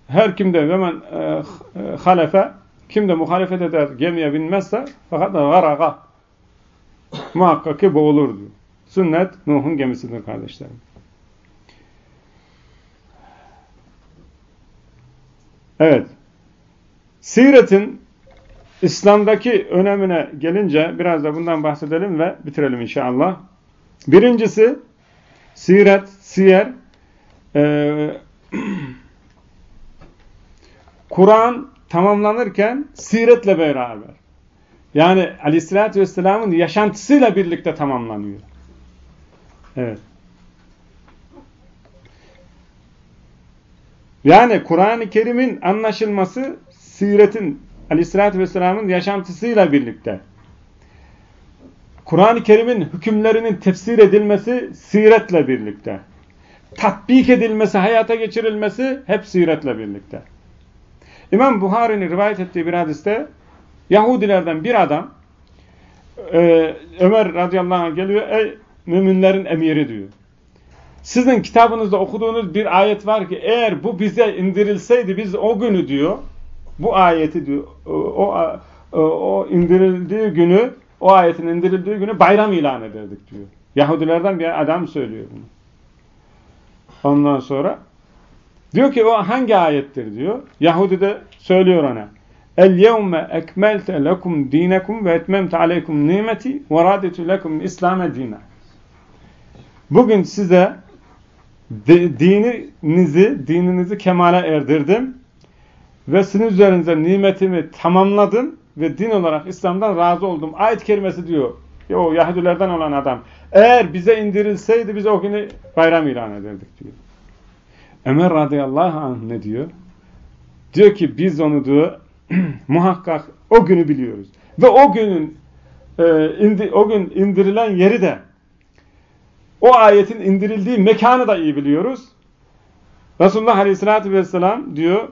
Her kim de hemen e, e, halefe, kim muhalefet eder gemiye binmezse fakat garaga muhakkak ki boğulur diyor. Sünnet Nuh'un gemisidir kardeşlerim. Evet. Siretin İslam'daki önemine gelince biraz da bundan bahsedelim ve bitirelim inşallah. Birincisi siret, siyer e, Kur'an tamamlanırken siretle beraber yani aleyhissalatü vesselamın yaşantısıyla birlikte tamamlanıyor. Evet. Yani Kur'an-ı Kerim'in anlaşılması siretin aleyhissalatü vesselamın yaşantısıyla birlikte. Kur'an-ı Kerim'in hükümlerinin tefsir edilmesi siretle birlikte. Tatbik edilmesi, hayata geçirilmesi hep siretle birlikte. İmam Buhari'nin rivayet ettiği bir hadiste Yahudilerden bir adam e, Ömer radıyallahu anh geliyor ey müminlerin emiri diyor. Sizin kitabınızda okuduğunuz bir ayet var ki eğer bu bize indirilseydi biz o günü diyor bu ayeti diyor o, o, o indirildiği günü o ayetin indirildiği günü bayram ilan ederdik diyor. Yahudilerden bir adam söylüyor bunu. Ondan sonra diyor ki o hangi ayettir diyor. Yahudi de söylüyor ona. El yevme ekmelte lekum dinekum ve etmemte aleykum nimeti ve raditu lekum islame dine. Bugün size dininizi, dininizi kemale erdirdim ve sizin üzerinize nimetimi tamamladım ve din olarak İslam'dan razı oldum. Ayet kelimesi diyor. O Yahudilerden olan adam. Eğer bize indirilseydi biz o günü bayram ilan ederdik diyor. Ömer radıyallahu anh ne diyor? Diyor ki biz onu diyor muhakkak o günü biliyoruz. Ve o günün e, indi, o gün indirilen yeri de o ayetin indirildiği mekanı da iyi biliyoruz. Resulullah Aleyhisselatü Vesselam diyor,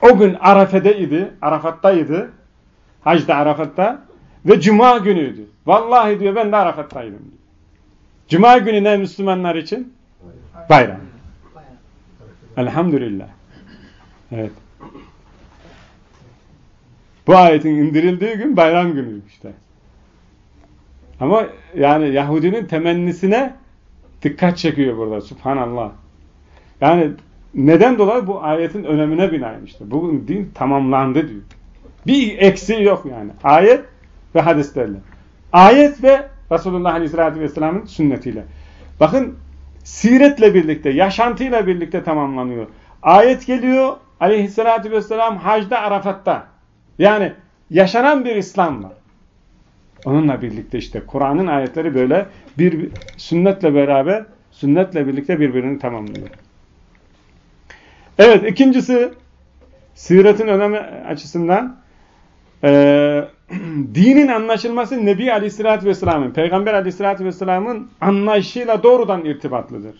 o gün Arafe'deydi, Arafat'taydı, hacda Arafat'ta ve Cuma günüydü. Vallahi diyor ben de Arafat'taydım. Cuma günü ne Müslümanlar için? Bayram. Elhamdülillah. Evet. Bu ayetin indirildiği gün bayram günü işte. Ama yani Yahudinin temennisine dikkat çekiyor burada. Subhanallah. Yani neden dolayı bu ayetin önemine binaen işte. Bugün din tamamlandı diyor. Bir eksiği yok yani. Ayet ve hadislerle. Ayet ve Resulullah Aleyhisselatü Vesselam'ın sünnetiyle. Bakın siretle birlikte, yaşantıyla birlikte tamamlanıyor. Ayet geliyor Aleyhisselatü Vesselam hacda Arafat'ta. Yani yaşanan bir İslam var. Onunla birlikte işte Kur'an'ın ayetleri böyle bir sünnetle beraber, sünnetle birlikte birbirini tamamlıyor. Evet, ikincisi siretin önemi açısından e, dinin anlaşılması Nebi Aleyhisselatü Vesselam'ın, Peygamber Aleyhisselatü Vesselam'ın anlayışıyla doğrudan irtibatlıdır.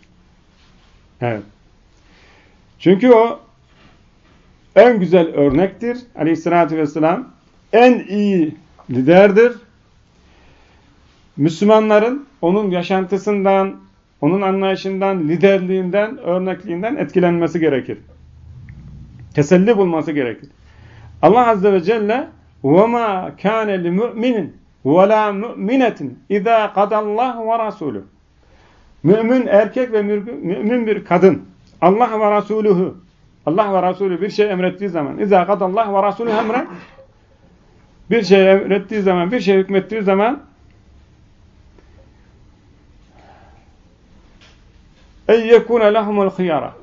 Evet. Çünkü o en güzel örnektir. Aleyhisselatü Vesselam en iyi liderdir. Müslümanların onun yaşantısından, onun anlayışından, liderliğinden, örnekliğinden etkilenmesi gerekir. Teselli bulması gerekir. Allah Azze ve Celle وَمَا كَانَ لِمُؤْمِنٍ وَلَا مُؤْمِنَةٍ اِذَا قَدَ اللّٰهُ وَرَسُولُهُ Mümin erkek ve mümin bir kadın Allah ve Resulühü Allah ve Resulü bir şey emrettiği zaman اِذَا قَدَ اللّٰهُ وَرَسُولُهُ emre bir şey emrettiği zaman, bir şey hükmettiği zaman en yekune lehumul khiyara.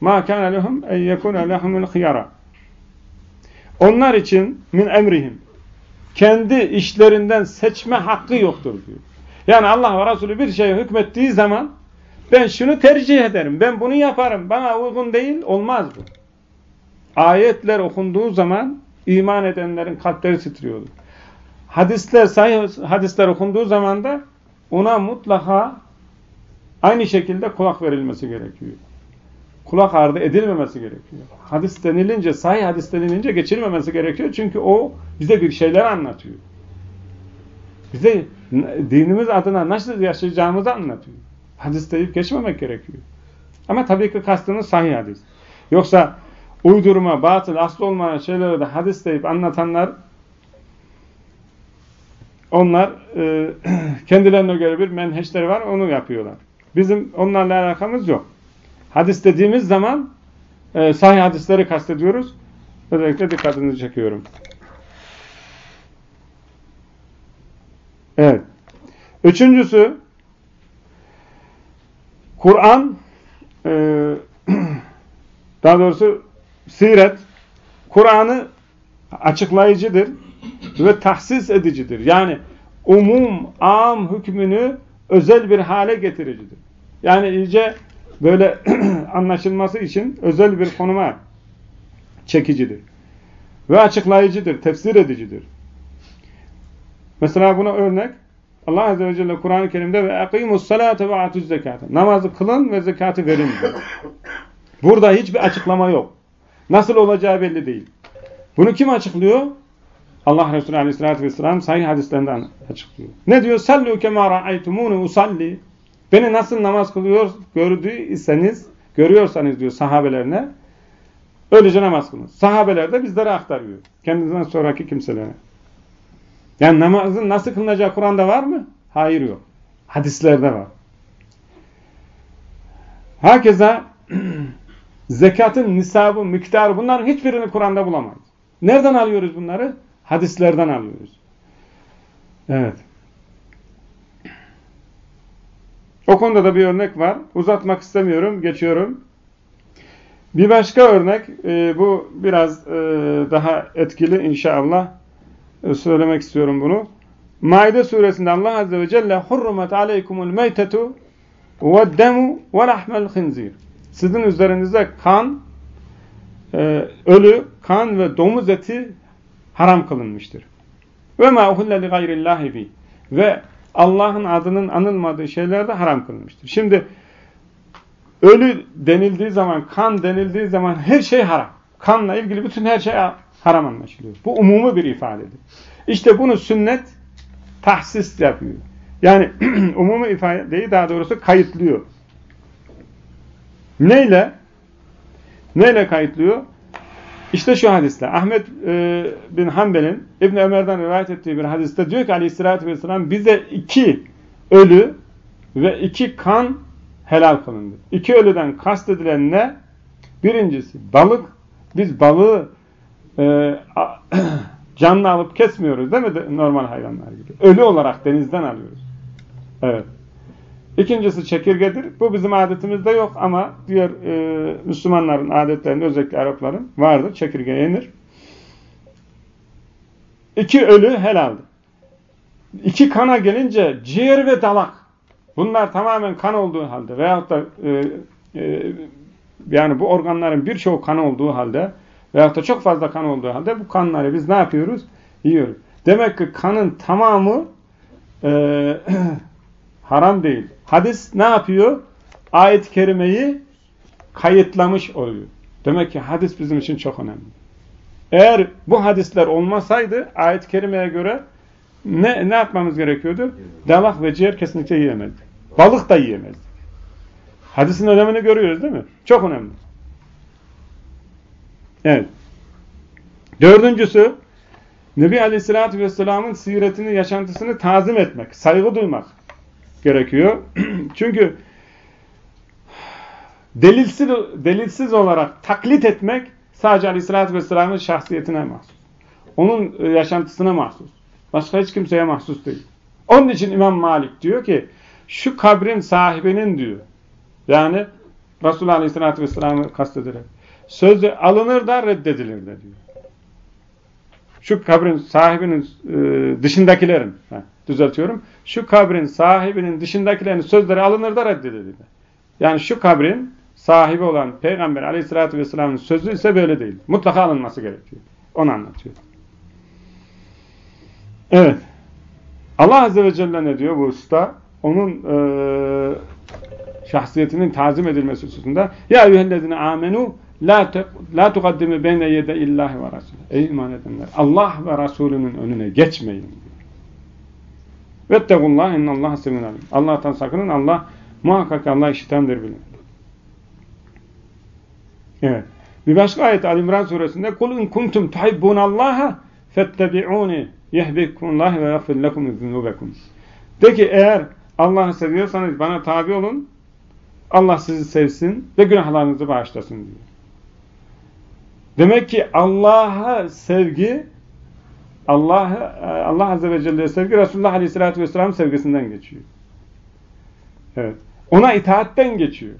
Ma kana lehum en yekune lehumul khiyara. onlar için min emrihim kendi işlerinden seçme hakkı yoktur diyor. Yani Allah ve Resulü bir şeye hükmettiği zaman ben şunu tercih ederim, ben bunu yaparım, bana uygun değil, olmaz bu. Ayetler okunduğu zaman iman edenlerin kalpleri titriyordu. Hadisler, sahih hadisler okunduğu zaman da ona mutlaka Aynı şekilde kulak verilmesi gerekiyor. Kulak ardı edilmemesi gerekiyor. Hadis denilince, sahih hadis denilince geçilmemesi gerekiyor. Çünkü o bize bir şeyler anlatıyor. Bize dinimiz adına nasıl yaşayacağımızı anlatıyor. Hadis deyip geçmemek gerekiyor. Ama tabii ki kastınız sahih hadis. Yoksa uydurma, batıl, aslı olmayan şeyleri de hadis deyip anlatanlar onlar e, kendilerine göre bir menheşleri var, onu yapıyorlar. Bizim onlarla alakamız yok. Hadis dediğimiz zaman e, sahih hadisleri kastediyoruz. Özellikle dikkatinizi çekiyorum. Evet. Üçüncüsü Kur'an e, daha doğrusu siret Kur'an'ı açıklayıcıdır ve tahsis edicidir. Yani umum, am hükmünü özel bir hale getiricidir. Yani iyice böyle anlaşılması için özel bir konuma çekicidir. Ve açıklayıcıdır, tefsir edicidir. Mesela buna örnek Allah Azze ve Celle Kur'an-ı Kerim'de ve akimus salate ve atuz. Namazı kılın ve zekatı verin diyor. Burada hiçbir açıklama yok. Nasıl olacağı belli değil. Bunu kim açıklıyor? Allah Resulü Aleyhisselatü Vesselam sahih hadislerinden açıklıyor. Ne diyor? Sallu kema ra'aytumunu usalli. Beni nasıl namaz kılıyor gördüyseniz, görüyorsanız diyor sahabelerine öylece namaz kılın. Sahabeler de bizlere aktarıyor. Kendisinden sonraki kimselere. Yani namazın nasıl kılınacağı Kur'an'da var mı? Hayır yok. Hadislerde var. Herkese zekatın nisabı, miktarı bunların hiçbirini Kur'an'da bulamayız. Nereden alıyoruz bunları? Hadislerden alıyoruz. Evet. O konuda da bir örnek var. Uzatmak istemiyorum. Geçiyorum. Bir başka örnek. E, bu biraz e, daha etkili inşallah. E, söylemek istiyorum bunu. Maide suresinde Allah Azze ve Celle hurrumet aleykumul meytetu ve demu ve lahmel khinzir. Sizin üzerinizde kan, e, ölü, kan ve domuz eti haram kılınmıştır. Ve ma uhulle li gayrillahi bi. Ve Allah'ın adının anılmadığı şeyler de haram kılınmıştır. Şimdi ölü denildiği zaman, kan denildiği zaman her şey haram. Kanla ilgili bütün her şey haram anlaşılıyor. Bu umumi bir ifadedir. İşte bunu sünnet tahsis yapıyor. Yani umumi ifadeyi daha doğrusu kayıtlıyor. Neyle? Neyle kayıtlıyor? İşte şu hadiste Ahmet e, bin Hanbel'in İbn Ömer'den rivayet ettiği bir hadiste diyor ki aleyhissalatü vesselam bize iki ölü ve iki kan helal kılındı. İki ölüden kastedilen ne? Birincisi balık. Biz balığı e, canlı alıp kesmiyoruz değil mi normal hayvanlar gibi. Ölü olarak denizden alıyoruz. Evet. İkincisi çekirgedir. Bu bizim adetimizde yok ama diğer e, Müslümanların adetlerinde özellikle Arapların vardır. Çekirge yenir. İki ölü helaldir. İki kana gelince ciğer ve dalak. Bunlar tamamen kan olduğu halde veyahut da e, e, yani bu organların birçoğu kan olduğu halde veyahut da çok fazla kan olduğu halde bu kanları biz ne yapıyoruz? Yiyoruz. Demek ki kanın tamamı e, haram değil. Hadis ne yapıyor? Ayet-i kerimeyi kayıtlamış oluyor. Demek ki hadis bizim için çok önemli. Eğer bu hadisler olmasaydı ayet-i kerimeye göre ne, ne yapmamız gerekiyordu? Dalak ve ciğer kesinlikle yiyemezdik. Balık da yiyemezdik. Hadisin önemini görüyoruz değil mi? Çok önemli. Evet. Dördüncüsü Nebi Aleyhisselatü Vesselam'ın siretini, yaşantısını tazim etmek, saygı duymak gerekiyor. Çünkü delilsiz, delilsiz olarak taklit etmek sadece Aleyhisselatü Vesselam'ın şahsiyetine mahsus. Onun e, yaşantısına mahsus. Başka hiç kimseye mahsus değil. Onun için İmam Malik diyor ki şu kabrin sahibinin diyor. Yani Resulullah Aleyhisselatü Vesselam'ı kastederek sözü alınır da reddedilir de diyor. Şu kabrin sahibinin e, dışındakilerin ha, düzeltiyorum. Şu kabrin sahibinin dışındakilerin sözleri alınır da reddedilir. Yani şu kabrin sahibi olan Peygamber Aleyhisselatü Vesselam'ın sözü ise böyle değil. Mutlaka alınması gerekiyor. Onu anlatıyor. Evet. Allah Azze ve Celle ne diyor bu usta? Onun e, şahsiyetinin tazim edilmesi hususunda Ya eyyühellezine amenu la, la tukaddime beyne yede illahi ve rasulü. Ey iman edenler! Allah ve Resulünün önüne geçmeyin diyor. Vettegullah innallah semin alim. Allah'tan sakının. Allah muhakkak Allah işitendir bilir. Evet. Bir başka ayet Ali İmran suresinde kul in kuntum tuhibbunallaha fettebi'uni yehbikumullah ve yaghfir lekum zunubekum. De ki eğer Allah'ı seviyorsanız bana tabi olun. Allah sizi sevsin ve günahlarınızı bağışlasın diyor. Demek ki Allah'a sevgi Allah Allah Azze ve Celle'ye sevgi Resulullah Aleyhisselatü Vesselam sevgisinden geçiyor. Evet. Ona itaatten geçiyor.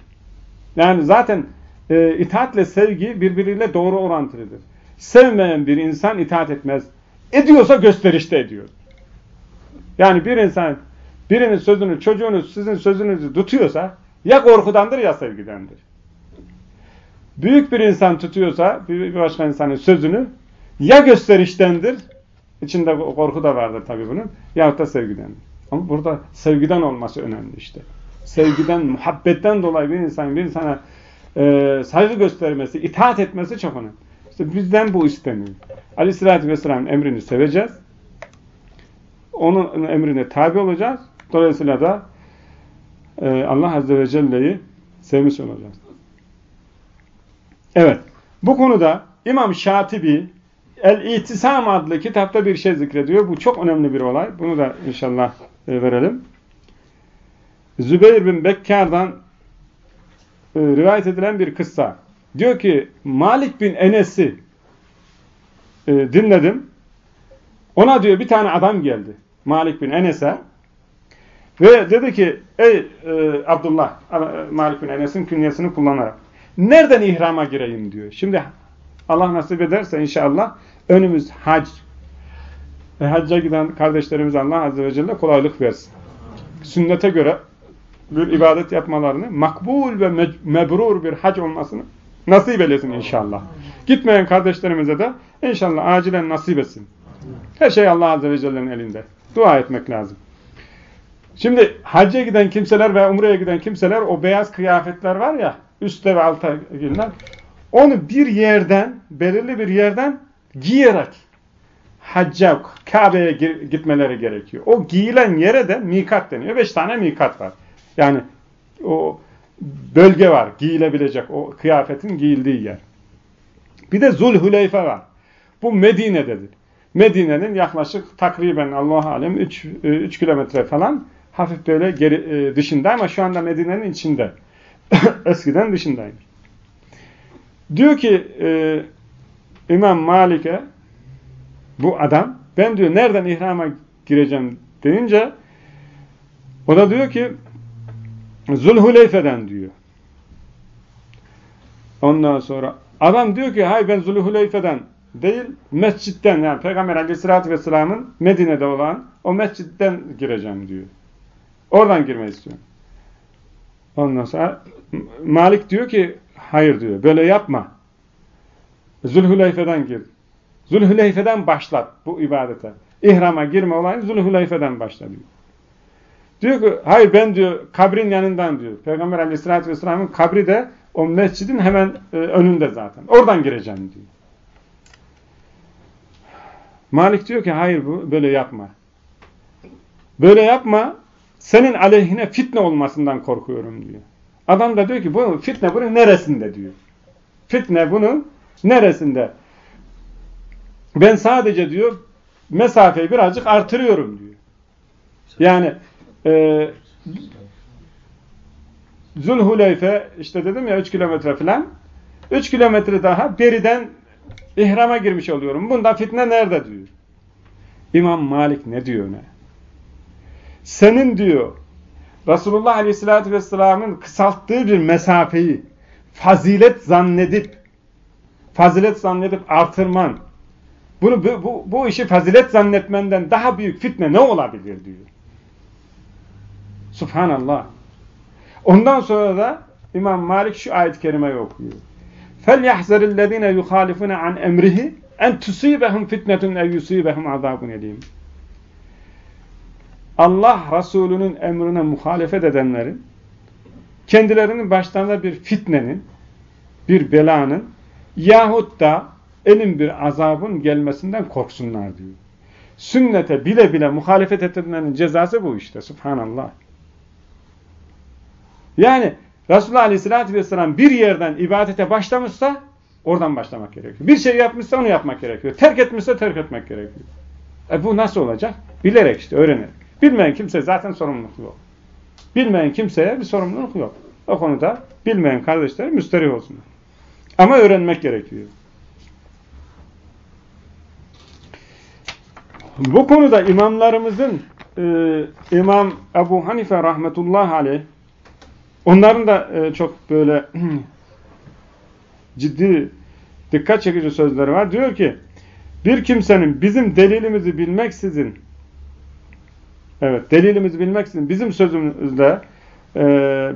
Yani zaten e, itaatle sevgi birbiriyle doğru orantılıdır. Sevmeyen bir insan itaat etmez. Ediyorsa gösterişte ediyor. Yani bir insan birinin sözünü, çocuğunuz sizin sözünüzü tutuyorsa ya korkudandır ya sevgidendir. Büyük bir insan tutuyorsa bir başka insanın sözünü ya gösteriştendir, içinde korku da vardır tabii bunun, yahut da sevgidendir. Ama burada sevgiden olması önemli işte. Sevgiden, muhabbetten dolayı bir insan bir insana e, saygı göstermesi, itaat etmesi çok önemli. İşte bizden bu isteniyor. Aleyhisselatü Vesselam'ın emrini seveceğiz. Onun emrine tabi olacağız. Dolayısıyla da e, Allah Azze ve Celle'yi sevmiş olacağız. Evet. Bu konuda İmam Şatibi El-İtisam adlı kitapta bir şey zikrediyor. Bu çok önemli bir olay. Bunu da inşallah e, verelim. Zübeyir bin Bekkar'dan e, rivayet edilen bir kıssa. Diyor ki Malik bin Enes'i e, dinledim. Ona diyor bir tane adam geldi. Malik bin Enes'e. Ve dedi ki ey e, Abdullah Malik bin Enes'in künyesini kullanarak nereden ihrama gireyim diyor. Şimdi Allah nasip ederse inşallah önümüz hac ve hacca giden kardeşlerimize Allah Azze ve Celle kolaylık versin. Sünnete göre bir ibadet yapmalarını makbul ve me mebrur bir hac olmasını nasip eylesin inşallah. Gitmeyen kardeşlerimize de inşallah acilen nasip etsin. Her şey Allah Azze ve Celle'nin elinde. Dua etmek lazım. Şimdi hacca giden kimseler ve umreye giden kimseler o beyaz kıyafetler var ya üstte ve alta giyinen onu bir yerden belirli bir yerden giyerek hacca, Kabe'ye gitmeleri gerekiyor. O giyilen yere de mikat deniyor. Beş tane mikat var. Yani o bölge var giyilebilecek o kıyafetin giyildiği yer. Bir de Zulhüleyfe var. Bu Medine'dedir. Medine'nin yaklaşık takriben Allah alem 3 3 kilometre falan hafif böyle geri, e, dışında ama şu anda Medine'nin içinde. Eskiden dışındaymış. Diyor ki e, İmam Malik'e bu adam ben diyor nereden ihrama gireceğim deyince o da diyor ki Zulhuleyfe'den diyor. Ondan sonra adam diyor ki hay ben Zulhuleyfe'den değil mescitten yani Peygamber aleyhissalatü vesselamın Medine'de olan o mescitten gireceğim diyor. Oradan girmek istiyorum. Ondan sonra Malik diyor ki hayır diyor böyle yapma. Zulhuleyfe'den gir. Zulhuleyfe'den başlat bu ibadete. İhrama girme olayını Zulhuleyfe'den başla diyor. Diyor ki hayır ben diyor kabrin yanından diyor. Peygamber aleyhissalatü vesselamın kabri de o mescidin hemen e, önünde zaten. Oradan gireceğim diyor. Malik diyor ki hayır bu böyle yapma. Böyle yapma senin aleyhine fitne olmasından korkuyorum diyor. Adam da diyor ki bu fitne bunun neresinde diyor. Fitne bunun neresinde? Ben sadece diyor mesafeyi birazcık artırıyorum diyor. Yani e, Zulhuleyfe işte dedim ya 3 kilometre falan 3 kilometre daha beriden ihrama girmiş oluyorum. Bunda fitne nerede diyor. İmam Malik ne diyor ne? Senin diyor Resulullah Aleyhisselatü Vesselam'ın kısalttığı bir mesafeyi fazilet zannedip fazilet zannedip artırman bunu bu, bu, bu işi fazilet zannetmenden daha büyük fitne ne olabilir diyor. Subhanallah. Ondan sonra da İmam Malik şu ayet-i kerimeyi okuyor. فَلْيَحْزَرِ الَّذ۪ينَ يُخَالِفُونَ عَنْ اَمْرِهِ اَنْ تُصِيبَهُمْ فِتْنَةٌ اَوْ يُصِيبَهُمْ عَذَابٌ اَل۪يمٌ Allah Resulü'nün emrine muhalefet edenlerin kendilerinin başlarında bir fitnenin, bir belanın yahut da elin bir azabın gelmesinden korksunlar diyor. Sünnete bile bile muhalefet edenlerin cezası bu işte. Subhanallah. Yani Resulullah Aleyhisselatü Vesselam bir yerden ibadete başlamışsa oradan başlamak gerekiyor. Bir şey yapmışsa onu yapmak gerekiyor. Terk etmişse terk etmek gerekiyor. E bu nasıl olacak? Bilerek işte öğrenerek. Bilmeyen kimse zaten sorumluluk yok. Bilmeyen kimseye bir sorumluluk yok. O konuda bilmeyen kardeşler müsterih olsunlar. Ama öğrenmek gerekiyor. Bu konuda imamlarımızın e, İmam Ebu Hanife rahmetullah aleyh onların da e, çok böyle ciddi dikkat çekici sözleri var. Diyor ki bir kimsenin bizim delilimizi bilmeksizin evet delilimizi bilmeksizin bizim sözümüzle e,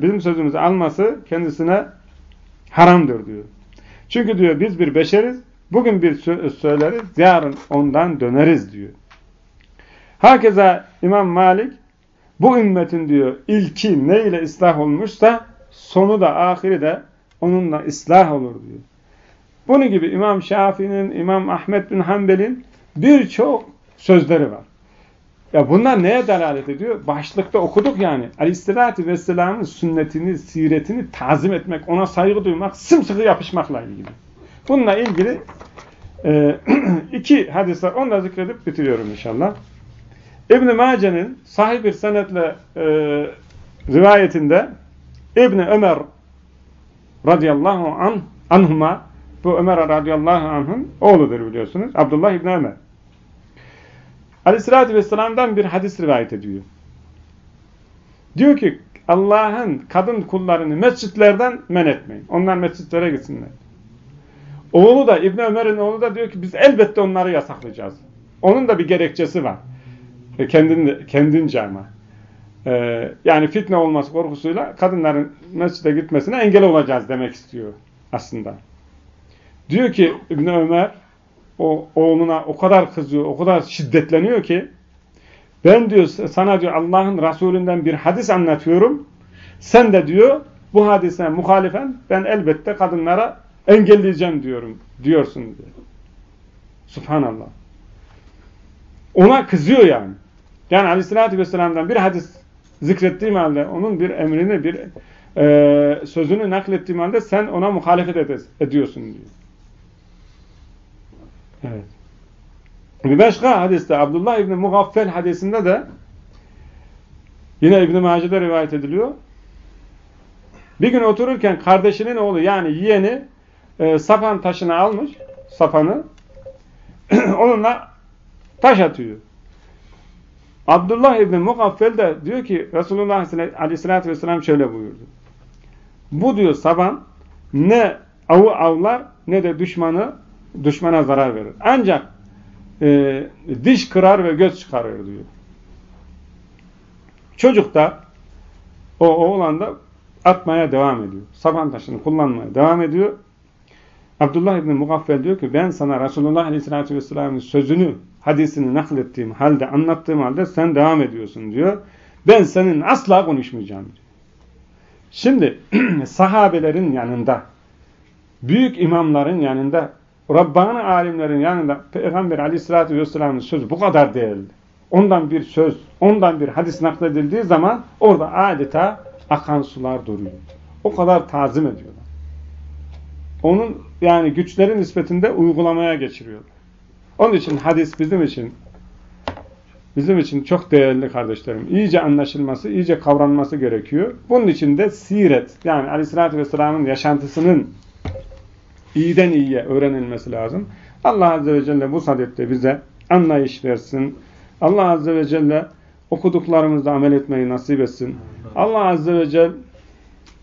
bizim sözümüzü alması kendisine haramdır diyor. Çünkü diyor biz bir beşeriz bugün bir söyleriz yarın ondan döneriz diyor. Hakeza İmam Malik bu ümmetin diyor ilki ne ile ıslah olmuşsa sonu da ahiri de onunla ıslah olur diyor. Bunun gibi İmam Şafii'nin, İmam Ahmet bin Hanbel'in birçok sözleri var. Ya bunlar neye delalet ediyor? Başlıkta okuduk yani. Aleyhisselatü Vesselam'ın sünnetini, siretini tazim etmek, ona saygı duymak, sımsıkı yapışmakla ilgili. Bununla ilgili e, iki hadis var. Onu da zikredip bitiriyorum inşallah. İbn-i Mace'nin sahih bir senetle e, rivayetinde İbn Ömer radıyallahu anh, anhuma bu Ömer radıyallahu anh'ın oğludur biliyorsunuz. Abdullah İbn Ömer. Aleyhissalatü vesselam'dan bir hadis rivayet ediyor. Diyor ki Allah'ın kadın kullarını mescitlerden men etmeyin. Onlar mescitlere gitsinler. Oğlu da İbn Ömer'in oğlu da diyor ki biz elbette onları yasaklayacağız. Onun da bir gerekçesi var. E, kendin, kendince ama. Ee, yani fitne olması korkusuyla kadınların mescide gitmesine engel olacağız demek istiyor aslında. Diyor ki İbn Ömer o oğluna o kadar kızıyor, o kadar şiddetleniyor ki Ben diyor sana diyor Allah'ın Resulünden bir hadis anlatıyorum. Sen de diyor bu hadise muhalifen ben elbette kadınlara engelleyeceğim diyorum diyorsun diyor. Subhanallah. Ona kızıyor yani. Yani Aleyhisselatü Vesselam'dan bir hadis zikrettiğim halde onun bir emrini, bir e, sözünü naklettiğim halde sen ona muhalefet ediyorsun diyor. Evet. Bir başka hadiste Abdullah İbni Mugaffel hadisinde de yine İbn-i Mace'de rivayet ediliyor. Bir gün otururken kardeşinin oğlu yani yeğeni e, sapan taşını almış sapanı onunla taş atıyor. Abdullah İbni Mugaffel de diyor ki Resulullah Aleyhisselatü Vesselam şöyle buyurdu. Bu diyor saban ne avı avlar ne de düşmanı düşmana zarar verir. Ancak e, diş kırar ve göz çıkarır diyor. Çocuk da o oğlan da atmaya devam ediyor. Saban taşını kullanmaya devam ediyor. Abdullah İbni Mugaffel diyor ki ben sana Resulullah Aleyhisselatü Vesselam'ın sözünü, hadisini naklettiğim halde, anlattığım halde sen devam ediyorsun diyor. Ben senin asla konuşmayacağım diyor. Şimdi sahabelerin yanında, büyük imamların yanında, Rabbani alimlerin yanında Peygamber Aleyhisselatü Vesselam'ın sözü bu kadar değerli. Ondan bir söz, ondan bir hadis nakledildiği zaman orada adeta akan sular duruyor. O kadar tazim ediyorlar. Onun yani güçleri nispetinde uygulamaya geçiriyorlar. Onun için hadis bizim için bizim için çok değerli kardeşlerim. İyice anlaşılması, iyice kavranması gerekiyor. Bunun için de siret yani Aleyhisselatü Vesselam'ın yaşantısının iyiden iyiye öğrenilmesi lazım. Allah Azze ve Celle bu sadette bize anlayış versin. Allah Azze ve Celle okuduklarımızda amel etmeyi nasip etsin. Allah Azze ve Celle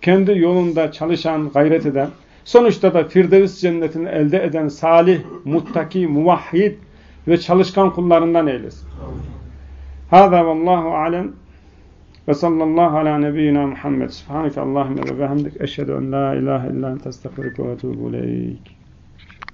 kendi yolunda çalışan, gayret eden, sonuçta da Firdevs cennetini elde eden salih, muttaki, muvahhid ve çalışkan kullarından eylesin. Hâzâ vallahu alem ve sallallahu ala nebiyyina Muhammed. Subhaneke Allahümme ve behemdik. Eşhedü en la ilahe illa ente estağfirüke ve etûbü ileyk.